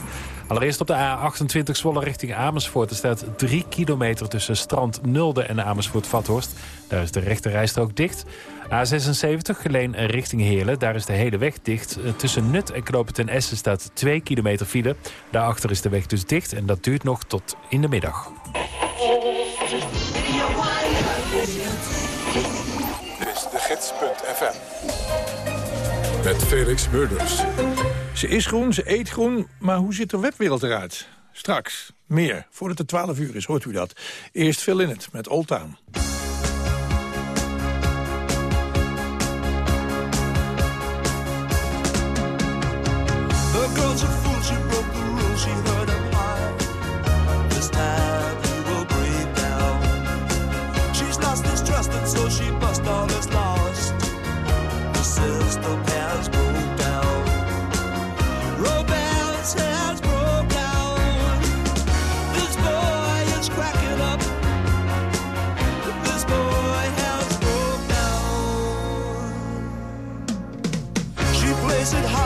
Allereerst op de A28 Zwolle richting Amersfoort. Er staat 3 kilometer tussen Strand Nulde en Amersfoort-Vathorst. Daar is de rechte rijstrook dicht. A76 Geleen richting Heerlen. Daar is de hele weg dicht. Eh, Tussen Nut en Knopen ten Essen staat 2 kilometer file. Daarachter is de weg dus dicht en dat duurt nog tot in de middag. Dit is de gids.fm. Met Felix Murders. Ze is groen, ze eet groen, maar hoe ziet de webwereld eruit? Straks, meer. Voordat het 12 uur is, hoort u dat. Eerst Phil in het met Old Town.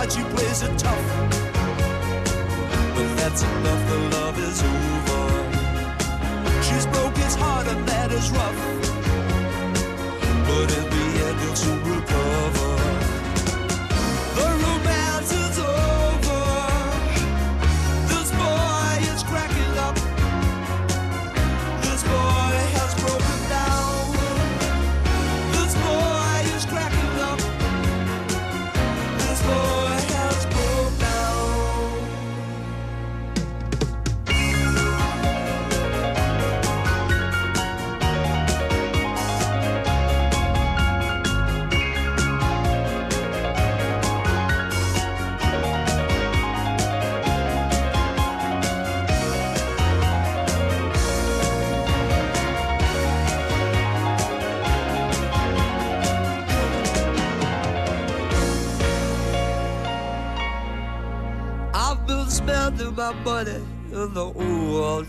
Hard, she plays it tough. But that's enough, the love is over. She's broke his heart, and that is rough.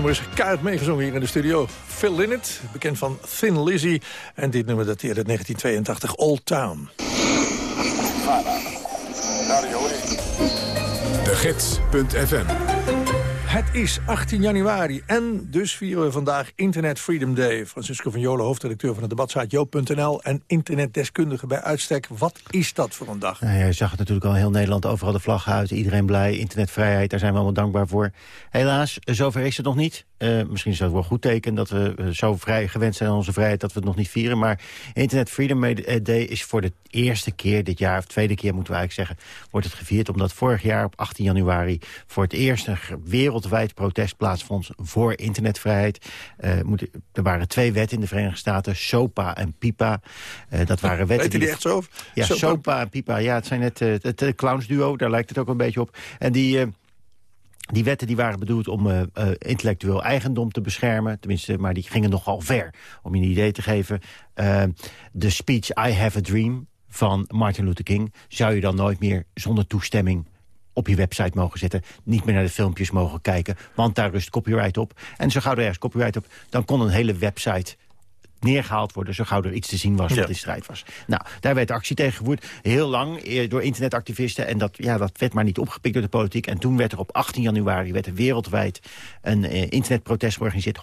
Nummer is keihard meegezongen hier in de studio. Phil Lynott, bekend van Thin Lizzy. En dit nummer dateert uit 1982, Old Town. De Gids.fm Het is 18 januari en dus vieren we vandaag Internet Freedom Day. Francisco van Jolen, hoofdredacteur van het debatsite joop.nl... en internetdeskundige bij uitstek. Wat is dat voor een dag? Nou je zag het natuurlijk al heel Nederland, overal de vlag uit. Iedereen blij, internetvrijheid, daar zijn we allemaal dankbaar voor. Helaas, zover is het nog niet. Eh, misschien is dat wel een goed teken dat we eh, zo vrij gewend zijn aan onze vrijheid... dat we het nog niet vieren. Maar Internet Freedom Day is voor de eerste keer dit jaar... of tweede keer moeten we eigenlijk zeggen, wordt het gevierd. Omdat vorig jaar op 18 januari voor het eerst een wereldwijd protest plaatsvond... voor internetvrijheid. Eh, moet- er waren twee wetten in de Verenigde Staten, SOPA en PIPA. Dat waren wetten Weet je die echt zo? ja, Sopa. Sopa, en Pipa. Ja, het zijn net het, het clownsduo. Daar lijkt het ook een beetje op. En die... die wetten die waren bedoeld om eh, eh, intellectueel eigendom te beschermen. Tenminste, maar die gingen nogal ver. Om je een idee te geven. eh, De speech I Have a Dream van Martin Luther King... zou je dan nooit meer zonder toestemming op je website mogen zetten. Niet meer naar de filmpjes mogen kijken. Want daar rust copyright op. En zo gauw er ergens copyright op... dan kon een hele website neergehaald worden... zo gauw er iets te zien was Ja. wat in strijd was. Nou, daar werd actie tegen gevoerd. Heel lang eh, door internetactivisten. En dat, ja, dat werd maar niet opgepikt door de politiek. En toen werd er op 18 januari werd er wereldwijd een eh, internetprotest georganiseerd.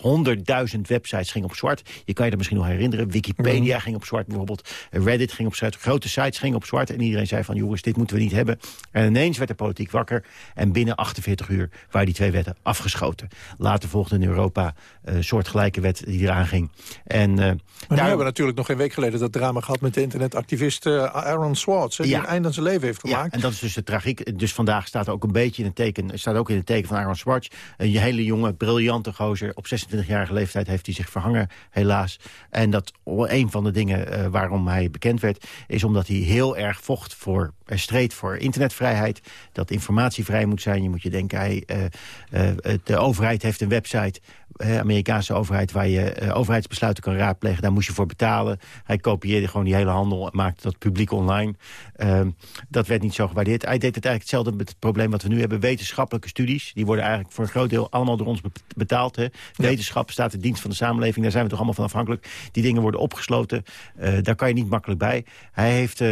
100.000 websites gingen op zwart. Je kan je dat misschien nog herinneren. Wikipedia Mhm. ging op zwart bijvoorbeeld. Reddit ging op zwart. Grote sites gingen op zwart. En iedereen zei van jongens, dit moeten we niet hebben. En ineens werd de politiek wakker. En binnen 48 uur waren die twee wetten afgeschoten. Later volgde in Europa eh, een soortgelijke wet die eraan ging. En, eh, Maar nu daar- hebben we natuurlijk nog geen week geleden dat drama gehad... met de internetactivist eh, Aaron Swartz, die Ja. een eind aan zijn leven heeft Ja, gemaakt. en dat is dus de tragiek. Dus vandaag staat er ook een beetje in het teken, staat ook in het teken van Aaron Swartz. Een hele jonge, briljante gozer. Op 26-jarige leeftijd heeft hij zich verhangen, helaas. En dat een van de dingen eh, waarom hij bekend werd... is omdat hij heel erg vocht voor, er streed voor internetvrijheid. Dat informatie vrij moet zijn. Je moet je denken, hij, eh, eh, de overheid heeft een website... eh, Amerikaanse overheid, waar je eh, overheidsbesluiten kan raadplegen. Daar moest je voor betalen. Hij kopieerde gewoon die hele handel en maakte dat publiek online. Ehm, dat werd niet zo gewaardeerd. Hij deed het eigenlijk hetzelfde met het probleem wat we nu hebben. Wetenschappelijke studies, die worden eigenlijk voor een groot deel allemaal door ons be- betaald. Hè. Wetenschap staat in dienst van de samenleving. Daar zijn we toch allemaal van afhankelijk. Die dingen worden opgesloten. Eh, daar kan je niet makkelijk bij. Hij heeft...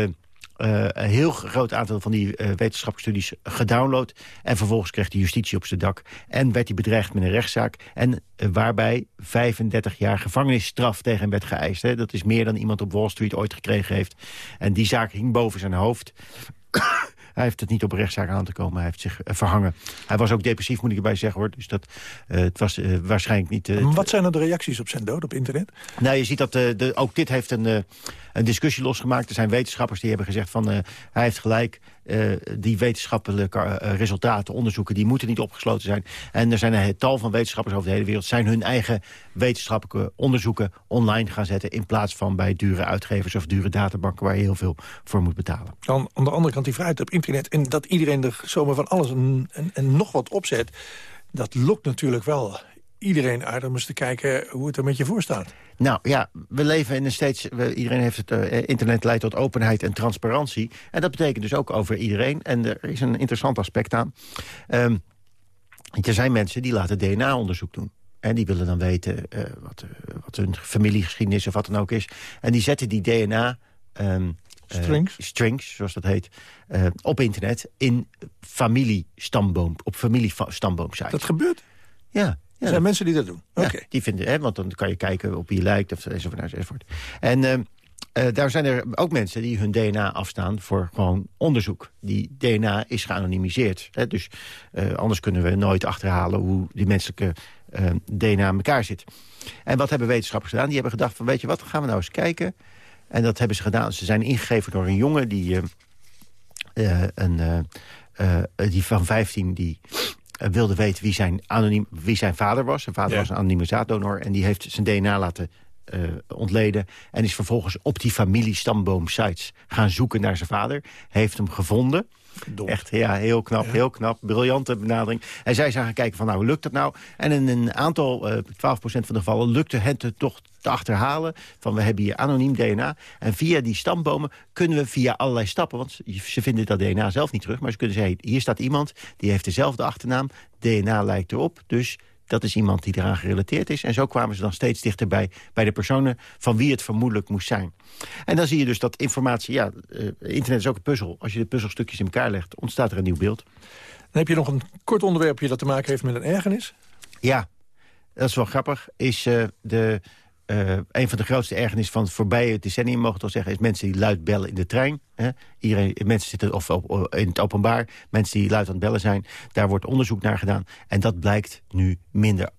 eh, een heel groot aantal van die wetenschappelijke studies gedownload. En vervolgens kreeg de justitie op zijn dak. En werd hij bedreigd met een rechtszaak. En eh, waarbij 35 jaar gevangenisstraf tegen hem werd geëist. Hè. Dat is meer dan iemand op Wall Street ooit gekregen heeft. En die zaak hing boven zijn hoofd. Hij heeft het niet op een rechtszaak aan te komen. Hij heeft zich eh, verhangen. Hij was ook depressief, moet ik erbij zeggen. hoor. Dus dat, eh, het was eh, waarschijnlijk niet... Wat zijn er de reacties op zijn dood op internet? nou, je ziet dat de, ook dit heeft een, een discussie losgemaakt. Er zijn wetenschappers die hebben gezegd van... hij heeft gelijk, eh, die wetenschappelijke eh, resultaten, onderzoeken... die moeten niet opgesloten zijn. En er zijn een tal van wetenschappers over de hele wereld... zijn hun eigen wetenschappelijke onderzoeken online gaan zetten... in plaats van bij dure uitgevers of dure databanken... waar je heel veel voor moet betalen. Dan aan de andere kant die vrijheid op internet... en dat iedereen er zomaar van alles en, en, en nog wat opzet... dat lokt natuurlijk wel iedereen uit om eens te kijken hoe het er met je voor staat. Nou ja, we leven in een steeds... we- iedereen heeft het... eh, internet leidt tot openheid en transparantie. En dat betekent dus ook over iedereen. En er is een interessant aspect aan. Ehm, er zijn mensen die laten DNA-onderzoek doen. En die willen dan weten eh, wat, eh, wat hun familiegeschiedenis of wat dan ook is. En die zetten die DNA... ehm, eh, Strings? strings, zoals dat heet, op internet in familiestamboom, op familiestamboomsites. Dat gebeurt? Ja. Er zijn mensen die dat doen. Die vinden, hè, want dan kan je kijken op wie je lijkt of enzovoort enzovoort. En ehm, eh, daar zijn er ook mensen die hun DNA afstaan voor gewoon onderzoek. Die DNA is geanonimiseerd. Hè, dus eh, anders kunnen we nooit achterhalen hoe die menselijke eh, DNA in elkaar zit. En wat hebben wetenschappers gedaan? Die hebben gedacht van weet je wat, gaan we nou eens kijken. En dat hebben ze gedaan. Ze zijn ingegeven door een jongen die, eh, eh, een, die van 15 die wilde weten wie zijn, anoniem, wie zijn vader was. Zijn vader Ja. was een anonieme zaaddonor. En die heeft zijn DNA laten eh, ontleden. En is vervolgens op die familiestamboom-sites gaan zoeken naar zijn vader. Heeft hem gevonden. Echt ja, heel knap, heel knap. Briljante benadering. En zij zijn gaan kijken van, nou, lukt dat nou? En in een aantal, eh 12% van de gevallen, lukte het het toch te achterhalen... van we hebben hier anoniem DNA. En via die stambomen kunnen we via allerlei stappen... want ze vinden dat DNA zelf niet terug... maar ze kunnen zeggen, hier staat iemand, die heeft dezelfde achternaam... DNA lijkt erop, dus dat is iemand die eraan gerelateerd is. En zo kwamen ze dan steeds dichterbij bij de personen... van wie het vermoedelijk moest zijn. En dan zie je dus dat informatie... ja, eh, internet is ook een puzzel. Als je de puzzelstukjes in elkaar legt, ontstaat er een nieuw beeld. Dan heb je nog een kort onderwerpje dat te maken heeft met een ergernis. Ja, dat is wel grappig. Is eh, de, eh, een van de grootste ergernissen van het voorbije decennium, mogen we toch zeggen, is mensen die luid bellen in de trein. Hè? Iedereen, mensen zitten of, in het openbaar, mensen die luid aan het bellen zijn. Daar wordt onderzoek naar gedaan. En dat blijkt nu minder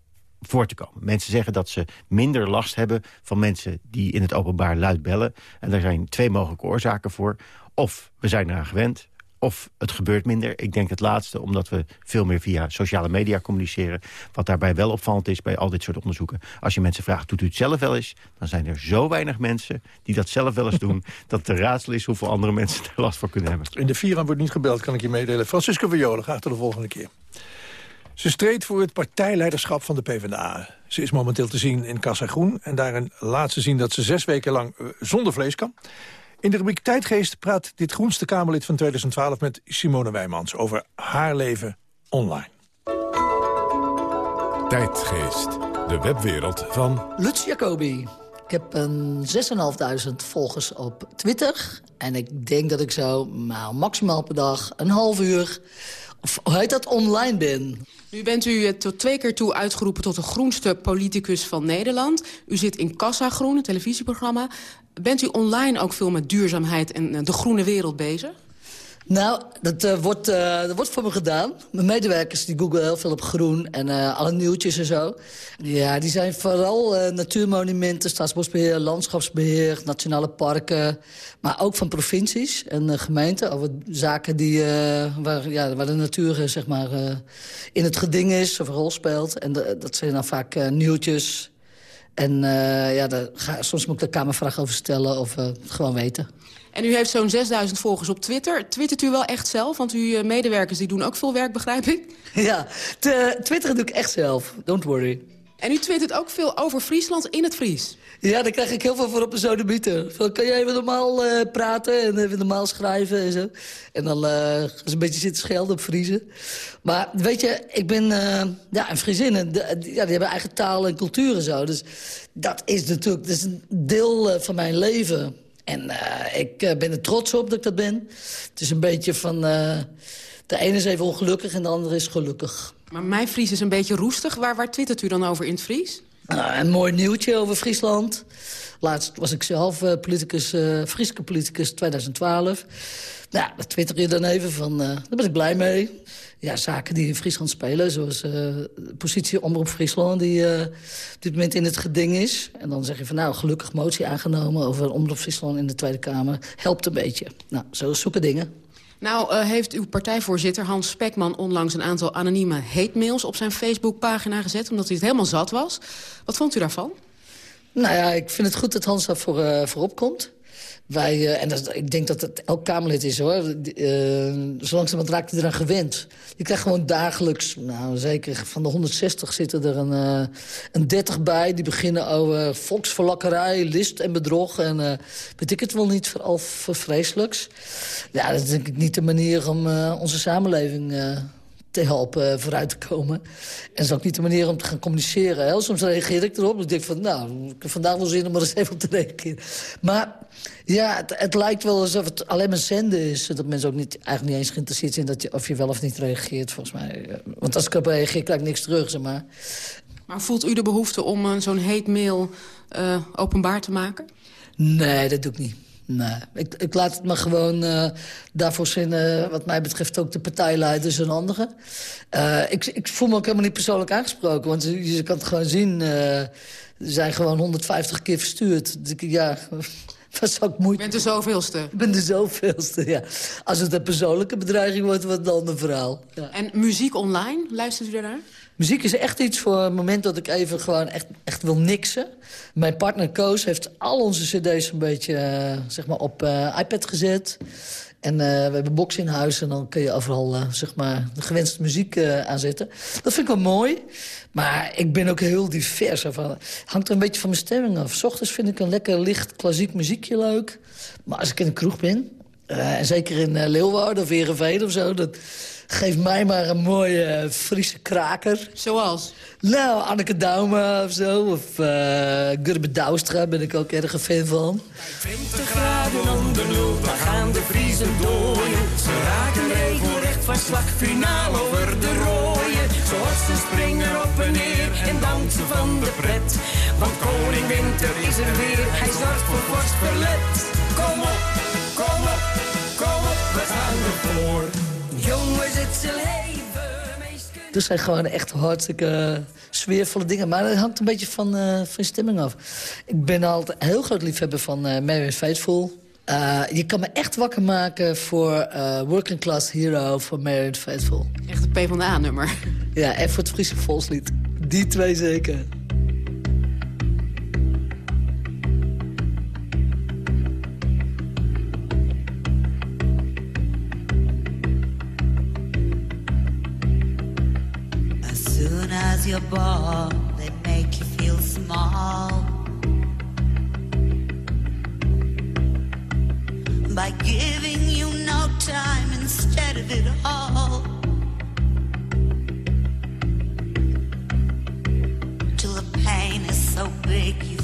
voor te komen. Mensen zeggen dat ze minder last hebben van mensen die in het openbaar luid bellen. En daar zijn twee mogelijke oorzaken voor. Of we zijn eraan gewend, of het gebeurt minder. Ik denk het laatste, omdat we veel meer via sociale media communiceren. Wat daarbij wel opvallend is bij al dit soort onderzoeken. Als je mensen vraagt, doet u het zelf wel eens? Dan zijn er zo weinig mensen die dat zelf wel eens doen... *laughs* dat het een raadsel is hoeveel andere mensen er last van kunnen hebben. In de Vira wordt niet gebeld, kan ik je meedelen. Francisco Viola, graag tot de volgende keer. Ze streed voor het partijleiderschap van de PvdA. Ze is momenteel te zien in Casa Groen. En daarin laat ze zien dat ze zes weken lang eh, zonder vlees kan. In de rubriek Tijdgeest praat dit groenste Kamerlid van 2012... met Simone Wijmans over haar leven online. Tijdgeest, de webwereld van... Lutz Jacobi. Ik heb een 6.500 volgers op Twitter. En ik denk dat ik zo nou, maximaal per dag een half uur... of hoe heet dat, online ben. Nu bent u eh, tot twee keer toe uitgeroepen tot de groenste politicus van Nederland. U zit in Kassa Groen, een televisieprogramma. Bent u online ook veel met duurzaamheid en eh, de groene wereld bezig? Nou, dat, eh, wordt, dat wordt voor me gedaan. Mijn medewerkers die googlen heel veel op groen en alle nieuwtjes en zo. Ja, die zijn vooral natuurmonumenten, staatsbosbeheer, landschapsbeheer, nationale parken. Maar ook van provincies en gemeenten over zaken die, waar, ja, waar de natuur zeg maar, in het geding is of een rol speelt. En dat zijn dan vaak nieuwtjes. En eh, ja, daar ga, soms moet ik de Kamervraag over stellen of eh, gewoon weten. En u heeft zo'n 6000 volgers op Twitter. Twittert u wel echt zelf? Want uw eh, medewerkers die doen ook veel werk, begrijp ik. *laughs* Ja, te, Twitter doe ik echt zelf. Don't worry. En u twittert ook veel over Friesland in het Fries. Ja, daar krijg ik heel veel voor op de sodemieter. Van, kan jij even normaal eh, praten en even normaal schrijven en zo. En dan ze een beetje zitten schelden op Friese. Maar weet je, ik ben eh, ja, een. En die- ja, die hebben eigen taal en cultuur en zo. Dus dat is natuurlijk dat is een deel van mijn leven. En ik ben er trots op dat ik dat ben. Het is een beetje van... de ene is even ongelukkig en de andere is gelukkig. Maar mijn Fries is een beetje roestig. Waar, waar twittert u dan over in het Fries? Nou, een mooi nieuwtje over Friesland. Laatst was ik zelf eh, politicus, eh Frieske politicus 2012. Nou, dat twitter je dan even van, eh, daar ben ik blij mee. Ja, zaken die in Friesland spelen, zoals de positie Omroep Friesland... die op dit moment in het geding is. En dan zeg je van, nou, gelukkig motie aangenomen... over Omroep Friesland in de Tweede Kamer. Helpt een beetje. Nou, zo zoeken dingen. Nou, uh, heeft uw partijvoorzitter Hans Spekman onlangs een aantal anonieme hate-mails op zijn Facebookpagina gezet... omdat hij het helemaal zat was. Wat vond u daarvan? Nou ja, ik vind het goed dat Hans daar voor, uh, voorop komt. Uh, en dat, ik denk dat het elk Kamerlid is, hoor. Uh, zo langzamerhand raakt hij eraan gewend. Je krijgt gewoon dagelijks, nou zeker van de 160 zitten er een, uh, een 30 bij. Die beginnen over volksverlakkerij, list en bedrog. En weet ik het wel niet, vooral vreselijks. Ja, dat is denk ik niet de manier om onze samenleving te helpen vooruit te komen. En dat is ook niet de manier om te gaan communiceren. Hè? Soms reageer ik erop. Ik denk van, nou, ik heb vandaag wel zin om er eens even op te reageren. Maar ja, het, het, lijkt wel alsof het alleen maar zenden is. Dat mensen ook niet, eigenlijk niet eens geïnteresseerd zijn... Dat je, of je wel of niet reageert, volgens mij. Want als ik op reageer, krijg ik niks terug, zeg maar. Maar voelt u de behoefte om uh, zo'n hate mail uh, openbaar te maken? Nee, dat doe ik niet. Nee, ik, ik laat het maar gewoon uh, daarvoor zinnen... wat mij betreft ook de partijleiders en anderen. Uh, ik, ik voel me ook helemaal niet persoonlijk aangesproken. Want je, je kan het gewoon zien. Uh, er zijn gewoon 150 keer verstuurd. Dus ja, wat zou ik moeite... Je bent de zoveelste. Ik ben de zoveelste, ja. Als het een persoonlijke bedreiging wordt, wat een ander verhaal. Ja. En muziek online, luistert u daarnaar? Muziek is echt iets voor het moment dat ik even gewoon echt, echt wil niksen. Mijn partner Koos heeft al onze cd's een beetje uh, zeg maar op uh, iPad gezet. En uh, we hebben box in huis en dan kun je overal zeg maar de gewenste muziek aanzetten. Dat vind ik wel mooi. Maar ik ben ook heel divers. Van, hangt er een beetje van mijn stemming af. S ochtends vind ik een lekker licht klassiek muziekje leuk. Maar als ik in een kroeg ben, en zeker in Leeuwarden of Heerenveen of zo... Dat, Geef mij maar een mooie uh, Friese kraker. Zoals? Nou, Anneke Dauma of zo. Of uh, Gurbe Douwstra ben ik ook erg een fan van. 20 graden onder nul, daar gaan de Friesen dooien. Ze raken regelrecht van slag, finaal over de rooien. Zoals ze springen op en neer en dansen van de pret. Want koning Winter is er weer, hij zorgt voor vorstverlet. Kom op, het. Er zijn gewoon echt hartstikke sfeervolle dingen. Maar het hangt een beetje van, uh, van stemming af. Ik ben altijd een heel groot liefhebber van uh, Mary Faithful. Uh, je kan me echt wakker maken voor uh, Working Class Hero van Mary Faithful. Echt een PvdA-nummer. Ja, en voor het Friese volkslied. Die twee zeker. You're born, they make you feel small. By giving you no time instead of it all. Till the pain is so big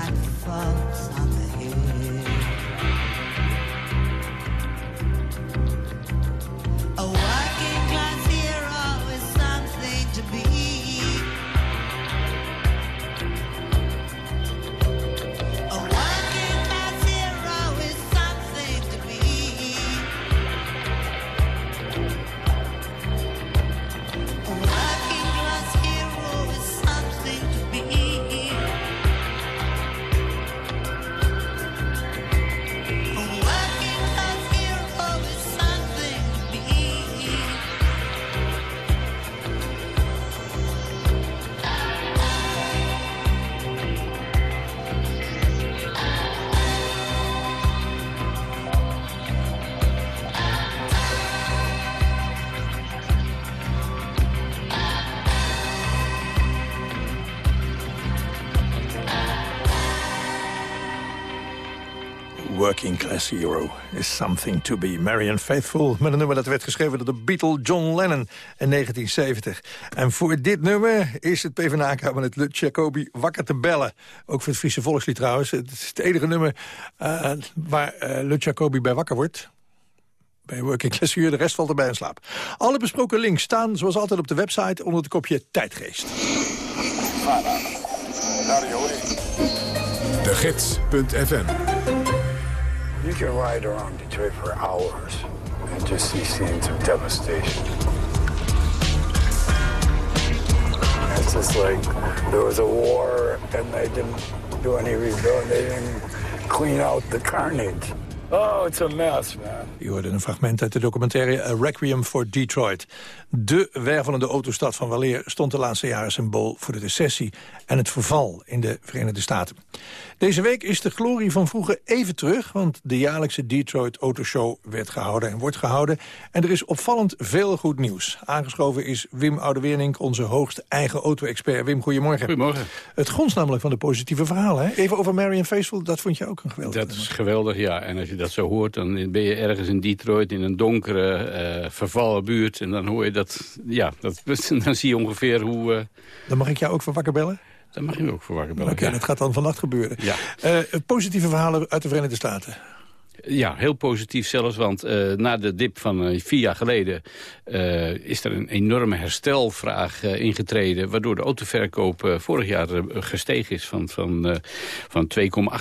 life. Working Class Hero is Something to Be. Marian Faithful met een nummer dat werd geschreven door de Beatle John Lennon in 1970. En voor dit nummer is het PvdA-kamerlid Lut Jacobi wakker te bellen. Ook voor het Friese volkslied trouwens. Het is het enige nummer eh, waar uh, Lut Jacobi bij wakker wordt. Bij Working Class Hero, de rest valt erbij in slaap. Alle besproken links staan zoals altijd op de website onder het kopje Tijdgeest. De Gids.fm You can ride around Detroit for hours and just see scenes of devastation. It's just like there was a war and they didn't do any rebuilding. They didn't clean out the carnage. Oh, it's a mess, man. Je hoorde een fragment uit de documentaire A Requiem for Detroit. De wervelende autostad van weleer stond de laatste jaren symbool voor de recessie en het verval in de Verenigde Staten. Deze week is de glorie van vroeger even terug, want de jaarlijkse Detroit Autoshow werd gehouden en wordt gehouden. En er is opvallend veel goed nieuws. Aangeschoven is Wim Oudeweernink, onze hoogste eigen auto-expert. Wim, goedemorgen. Goedemorgen. Het gonst namelijk van de positieve verhalen. Hè? Even over Marion Faithful, dat vond je ook een geweldig Dat is geweldig, ja. En als je dat zo hoort, dan ben je ergens in Detroit... in een donkere, eh, vervallen buurt. En dan hoor je dat... Ja, dat, *laughs* dan zie je ongeveer hoe... eh, Dan mag ik jou ook voor wakker bellen? dan mag je ook voor wakker bellen. Oké, ja. dat gaat dan vannacht gebeuren. Ja. Eh, positieve verhalen uit de Verenigde Staten. Ja, heel positief zelfs, want eh, na de dip van eh, vier jaar geleden... eh, is er een enorme herstelvraag ingetreden... waardoor de autoverkoop vorig jaar gestegen is van, van, van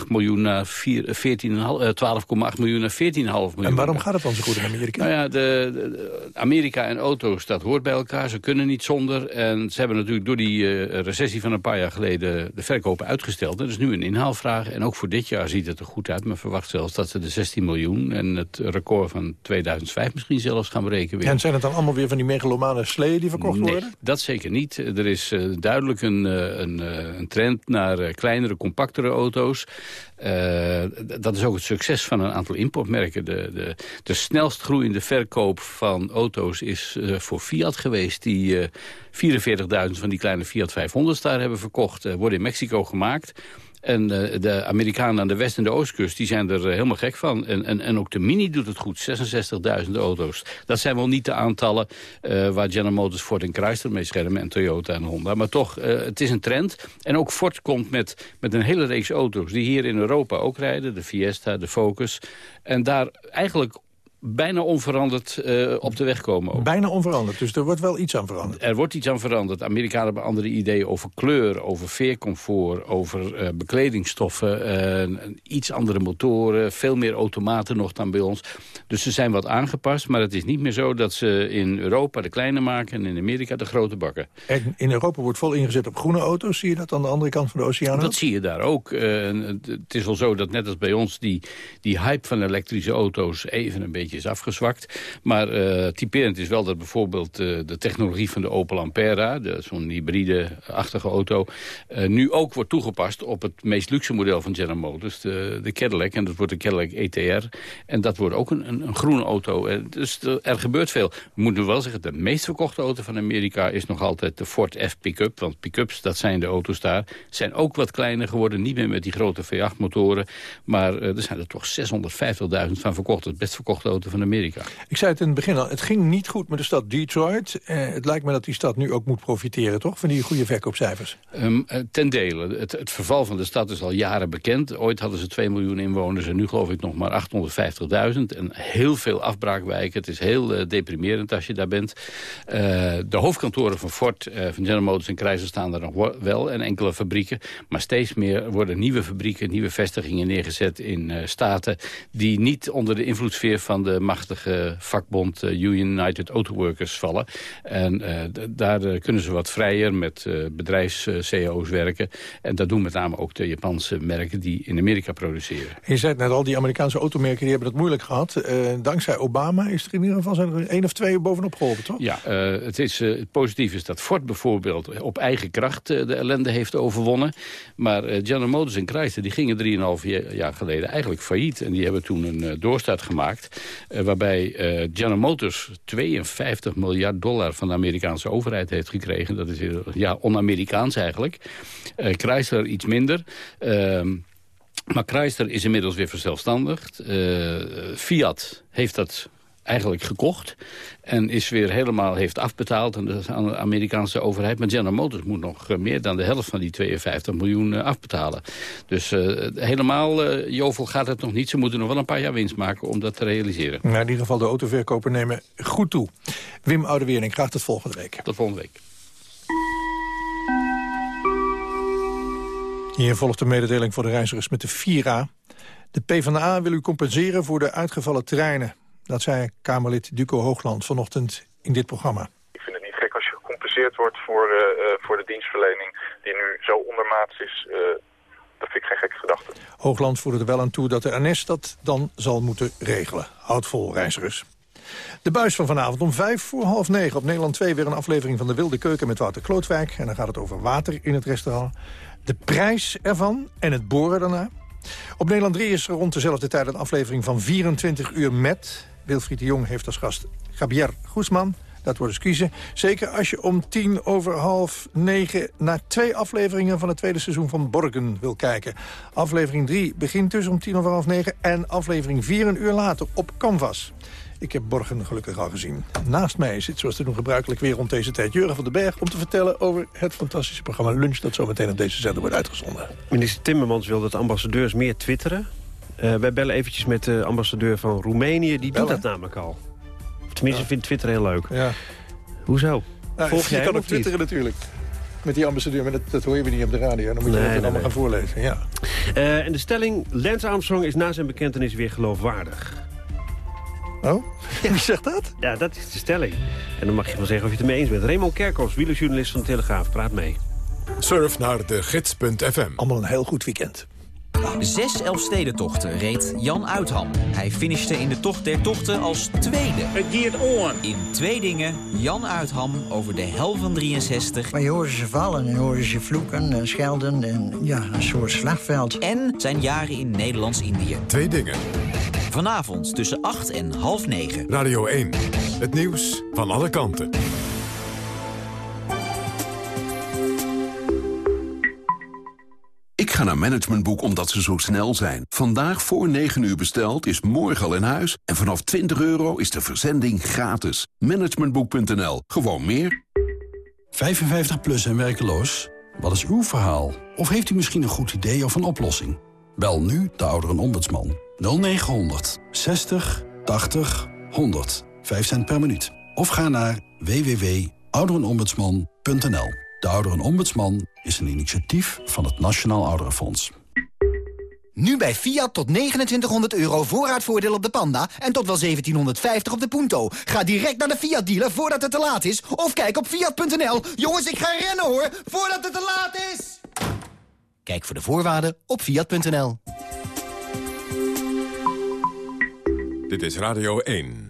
2,8 miljoen naar vier- eh, 14,5 eh, 12,8 miljoen naar 14,5 miljoen. En waarom gaat het dan zo goed in Amerika? Nou ja, de, Amerika en auto's, dat hoort bij elkaar. Ze kunnen niet zonder. En ze hebben natuurlijk door die recessie van een paar jaar geleden... de verkopen uitgesteld. Er is nu een inhaalvraag. En ook voor dit jaar ziet het er goed uit. Men verwacht zelfs dat ze de 16 miljoen... en het record van 2005 misschien zelfs gaan berekenen. weer. En zijn het dan allemaal weer van die megalomane sleeën die verkocht Nee, worden? dat zeker niet. Er is eh, duidelijk een, eh, een, eh, een trend naar kleinere, compactere auto's. Dat is ook het succes van een aantal importmerken. De, de, de snelst groeiende verkoop van auto's is voor Fiat geweest... die eh 44.000 van die kleine Fiat 500's daar hebben verkocht. worden in Mexico gemaakt... En eh, de Amerikanen aan de west- en de oostkust die zijn er eh, helemaal gek van. En, en, en ook de Mini doet het goed, 66.000 auto's. Dat zijn wel niet de aantallen eh, waar General Motors, Ford en Chrysler mee schermen... en Toyota en Honda. Maar toch, het is een trend. En ook Ford komt met, met een hele reeks auto's... die hier in Europa ook rijden. De Fiesta, de Focus. En daar eigenlijk bijna onveranderd eh, op de weg komen. Ook. Bijna onveranderd, dus er wordt wel iets aan veranderd. Er wordt iets aan veranderd. Amerikanen hebben andere ideeën over kleur, over veercomfort... over eh, bekledingstoffen, eh, iets andere motoren... veel meer automaten nog dan bij ons. Dus ze zijn wat aangepast, maar het is niet meer zo... dat ze in Europa de kleine maken en in Amerika de grote bakken. En in Europa wordt vol ingezet op groene auto's. Zie je dat aan de andere kant van de oceaan? Dat zie je daar ook. Het is wel zo dat net als bij ons die, die hype van elektrische auto's even een beetje is afgezwakt. Maar eh, typerend is wel dat bijvoorbeeld eh, de technologie van de Opel Ampera, zo'n hybride-achtige auto, eh, nu ook wordt toegepast op het meest luxe model van General Motors, de, de Cadillac. En dat wordt de Cadillac ETR. En dat wordt ook een, een, een groene auto. Dus er, gebeurt veel. We moeten wel zeggen, de meest verkochte auto van Amerika is nog altijd de Ford F pick-up. Want pick-ups, dat zijn de auto's daar, zijn ook wat kleiner geworden. Niet meer met die grote V8-motoren. Maar er zijn er toch 650.000 van verkocht. Het best verkochte auto van Amerika. Ik zei het in het begin al, het ging niet goed met de stad Detroit. Eh, het lijkt me dat die stad nu ook moet profiteren, toch? Van die goede verkoopcijfers. Eh, ten dele. Het, het verval van de stad is al jaren bekend. Ooit hadden ze 2 miljoen inwoners en nu geloof ik nog maar 850.000. En heel veel afbraakwijken. Het is heel eh, deprimerend als je daar bent. Eh, de hoofdkantoren van Ford, van General Motors en Chrysler staan er nog wel. En enkele fabrieken. Maar steeds meer worden nieuwe fabrieken, nieuwe vestigingen neergezet in staten... die niet onder de invloedssfeer van de machtige vakbond eh, United Auto Workers vallen. En eh, daar eh, kunnen ze wat vrijer met bedrijfs-CEO's werken. En dat doen met name ook de Japanse merken die in Amerika produceren. Je zei net al, die Amerikaanse automerken die hebben het moeilijk gehad. Eh, dankzij Obama is er in ieder geval zijn er één of twee bovenop geholpen, toch? Ja, het, is, het positief is dat Ford bijvoorbeeld op eigen kracht de ellende heeft overwonnen. Maar General Motors en Chrysler die gingen 3,5 jaar jaar geleden eigenlijk failliet. En die hebben toen een doorstart gemaakt. Eh, waarbij eh, General Motors 52 miljard dollar van de Amerikaanse overheid heeft gekregen. Dat is heel, ja, on-Amerikaans eigenlijk. Eh, Chrysler iets minder. Ehm, maar Chrysler is inmiddels weer verzelfstandigd. Eh, Fiat heeft dat eigenlijk gekocht. En is weer helemaal heeft afbetaald aan de, aan de Amerikaanse overheid. Maar General Motors moet nog eh, meer dan de helft van die 52 miljoen eh, afbetalen. Dus eh, helemaal jovel gaat het nog niet. Ze moeten nog wel een paar jaar winst maken om dat te realiseren. Nou, in ieder geval de autoverkopen nemen goed toe. Wim Oudewering, graag tot volgende week. Tot volgende week. Hier volgt de mededeling voor de reizigers met de Vira. De PvdA wil u compenseren voor de uitgevallen treinen. Dat zei Kamerlid Duco Hoogland vanochtend in dit programma. Ik vind het niet gek als je gecompenseerd wordt voor, eh, eh, voor de dienstverlening die nu zo ondermaats is. eh, dat vind ik geen gekke gedachte. Hoogland voerde er wel aan toe dat de NS dat dan zal moeten regelen. Houd vol, reizigers. De buis van vanavond om vijf voor half negen op Nederland 2... weer een aflevering van De Wilde Keuken met Wouter Klootwijk. En dan gaat het over water in het restaurant. De prijs ervan en het boren daarna. Op Nederland 3 is er rond dezelfde tijd een aflevering van 24 uur met... Wilfried de Jong heeft als gast Javier Guzman. Dat wordt dus kiezen. Zeker als je om tien over half negen... naar twee afleveringen van het tweede seizoen van Borgen wil kijken. Aflevering 3 begint dus om tien over half negen... en aflevering 4 een uur later op Canvas. Ik heb Borgen gelukkig al gezien. Naast mij zit, zoals te doen gebruikelijk weer rond deze tijd... Jurgen van den Berg om te vertellen over het fantastische programma Lunch... dat zometeen op deze zender wordt uitgezonden. Minister Timmermans wil dat ambassadeurs meer twitteren. Eh, wij bellen eventjes met de ambassadeur van Roemenië. Die Bellen? doet dat namelijk al. Of tenminste, vindt Twitter heel leuk. Ja. Hoezo? Nou, Volg je jij kan hem ook of niet? twitteren natuurlijk. Met die ambassadeur, maar dat, dat hoor je weer niet op de radio. Dan moet je Nee, dat nee, allemaal nee. gaan voorlezen. Ja. Eh, en de stelling, Lance Armstrong is na zijn bekentenis weer geloofwaardig. Oh? *laughs* Wie zegt dat? Ja, dat is de stelling. En dan mag je wel zeggen of je het ermee eens bent. Raymond Kerkhoffs, wielerjournalist van de Telegraaf, praat mee. Surf naar de gids.fm. Allemaal een heel goed weekend. Zes Elfstedentochten reed Jan Uitham. Hij finishte in de Tocht der Tochten als tweede. In twee dingen Jan Uitham over de hel van 63. Maar je hoorde ze vallen en je hoorde ze vloeken en schelden en ja, een soort slagveld. En zijn jaren in Nederlands-Indië. Twee dingen. Vanavond tussen 8 en half 9. Radio 1. Het nieuws van alle kanten. Ga naar Managementboek omdat ze zo snel zijn. Vandaag voor 9 uur besteld is morgen al in huis. En vanaf 20 euro is de verzending gratis. Managementboek.nl. Gewoon meer. 55 plus en werkeloos? Wat is uw verhaal? Of heeft u misschien een goed idee of een oplossing? Bel nu de ouderenombudsman. 0900 60 80 100. 5 cent per minuut. Of ga naar www.ouderenombudsman.nl. De Ouderenombudsman is een initiatief van het Nationaal Ouderenfonds. Nu bij Fiat tot 2900 euro voorraadvoordeel op de Panda... en tot wel 1750 op de Punto. Ga direct naar de Fiat-dealer voordat het te laat is... of kijk op fiat.nl. Jongens, ik ga rennen hoor, voordat het te laat is! Kijk voor de voorwaarden op fiat.nl. Dit is Radio 1.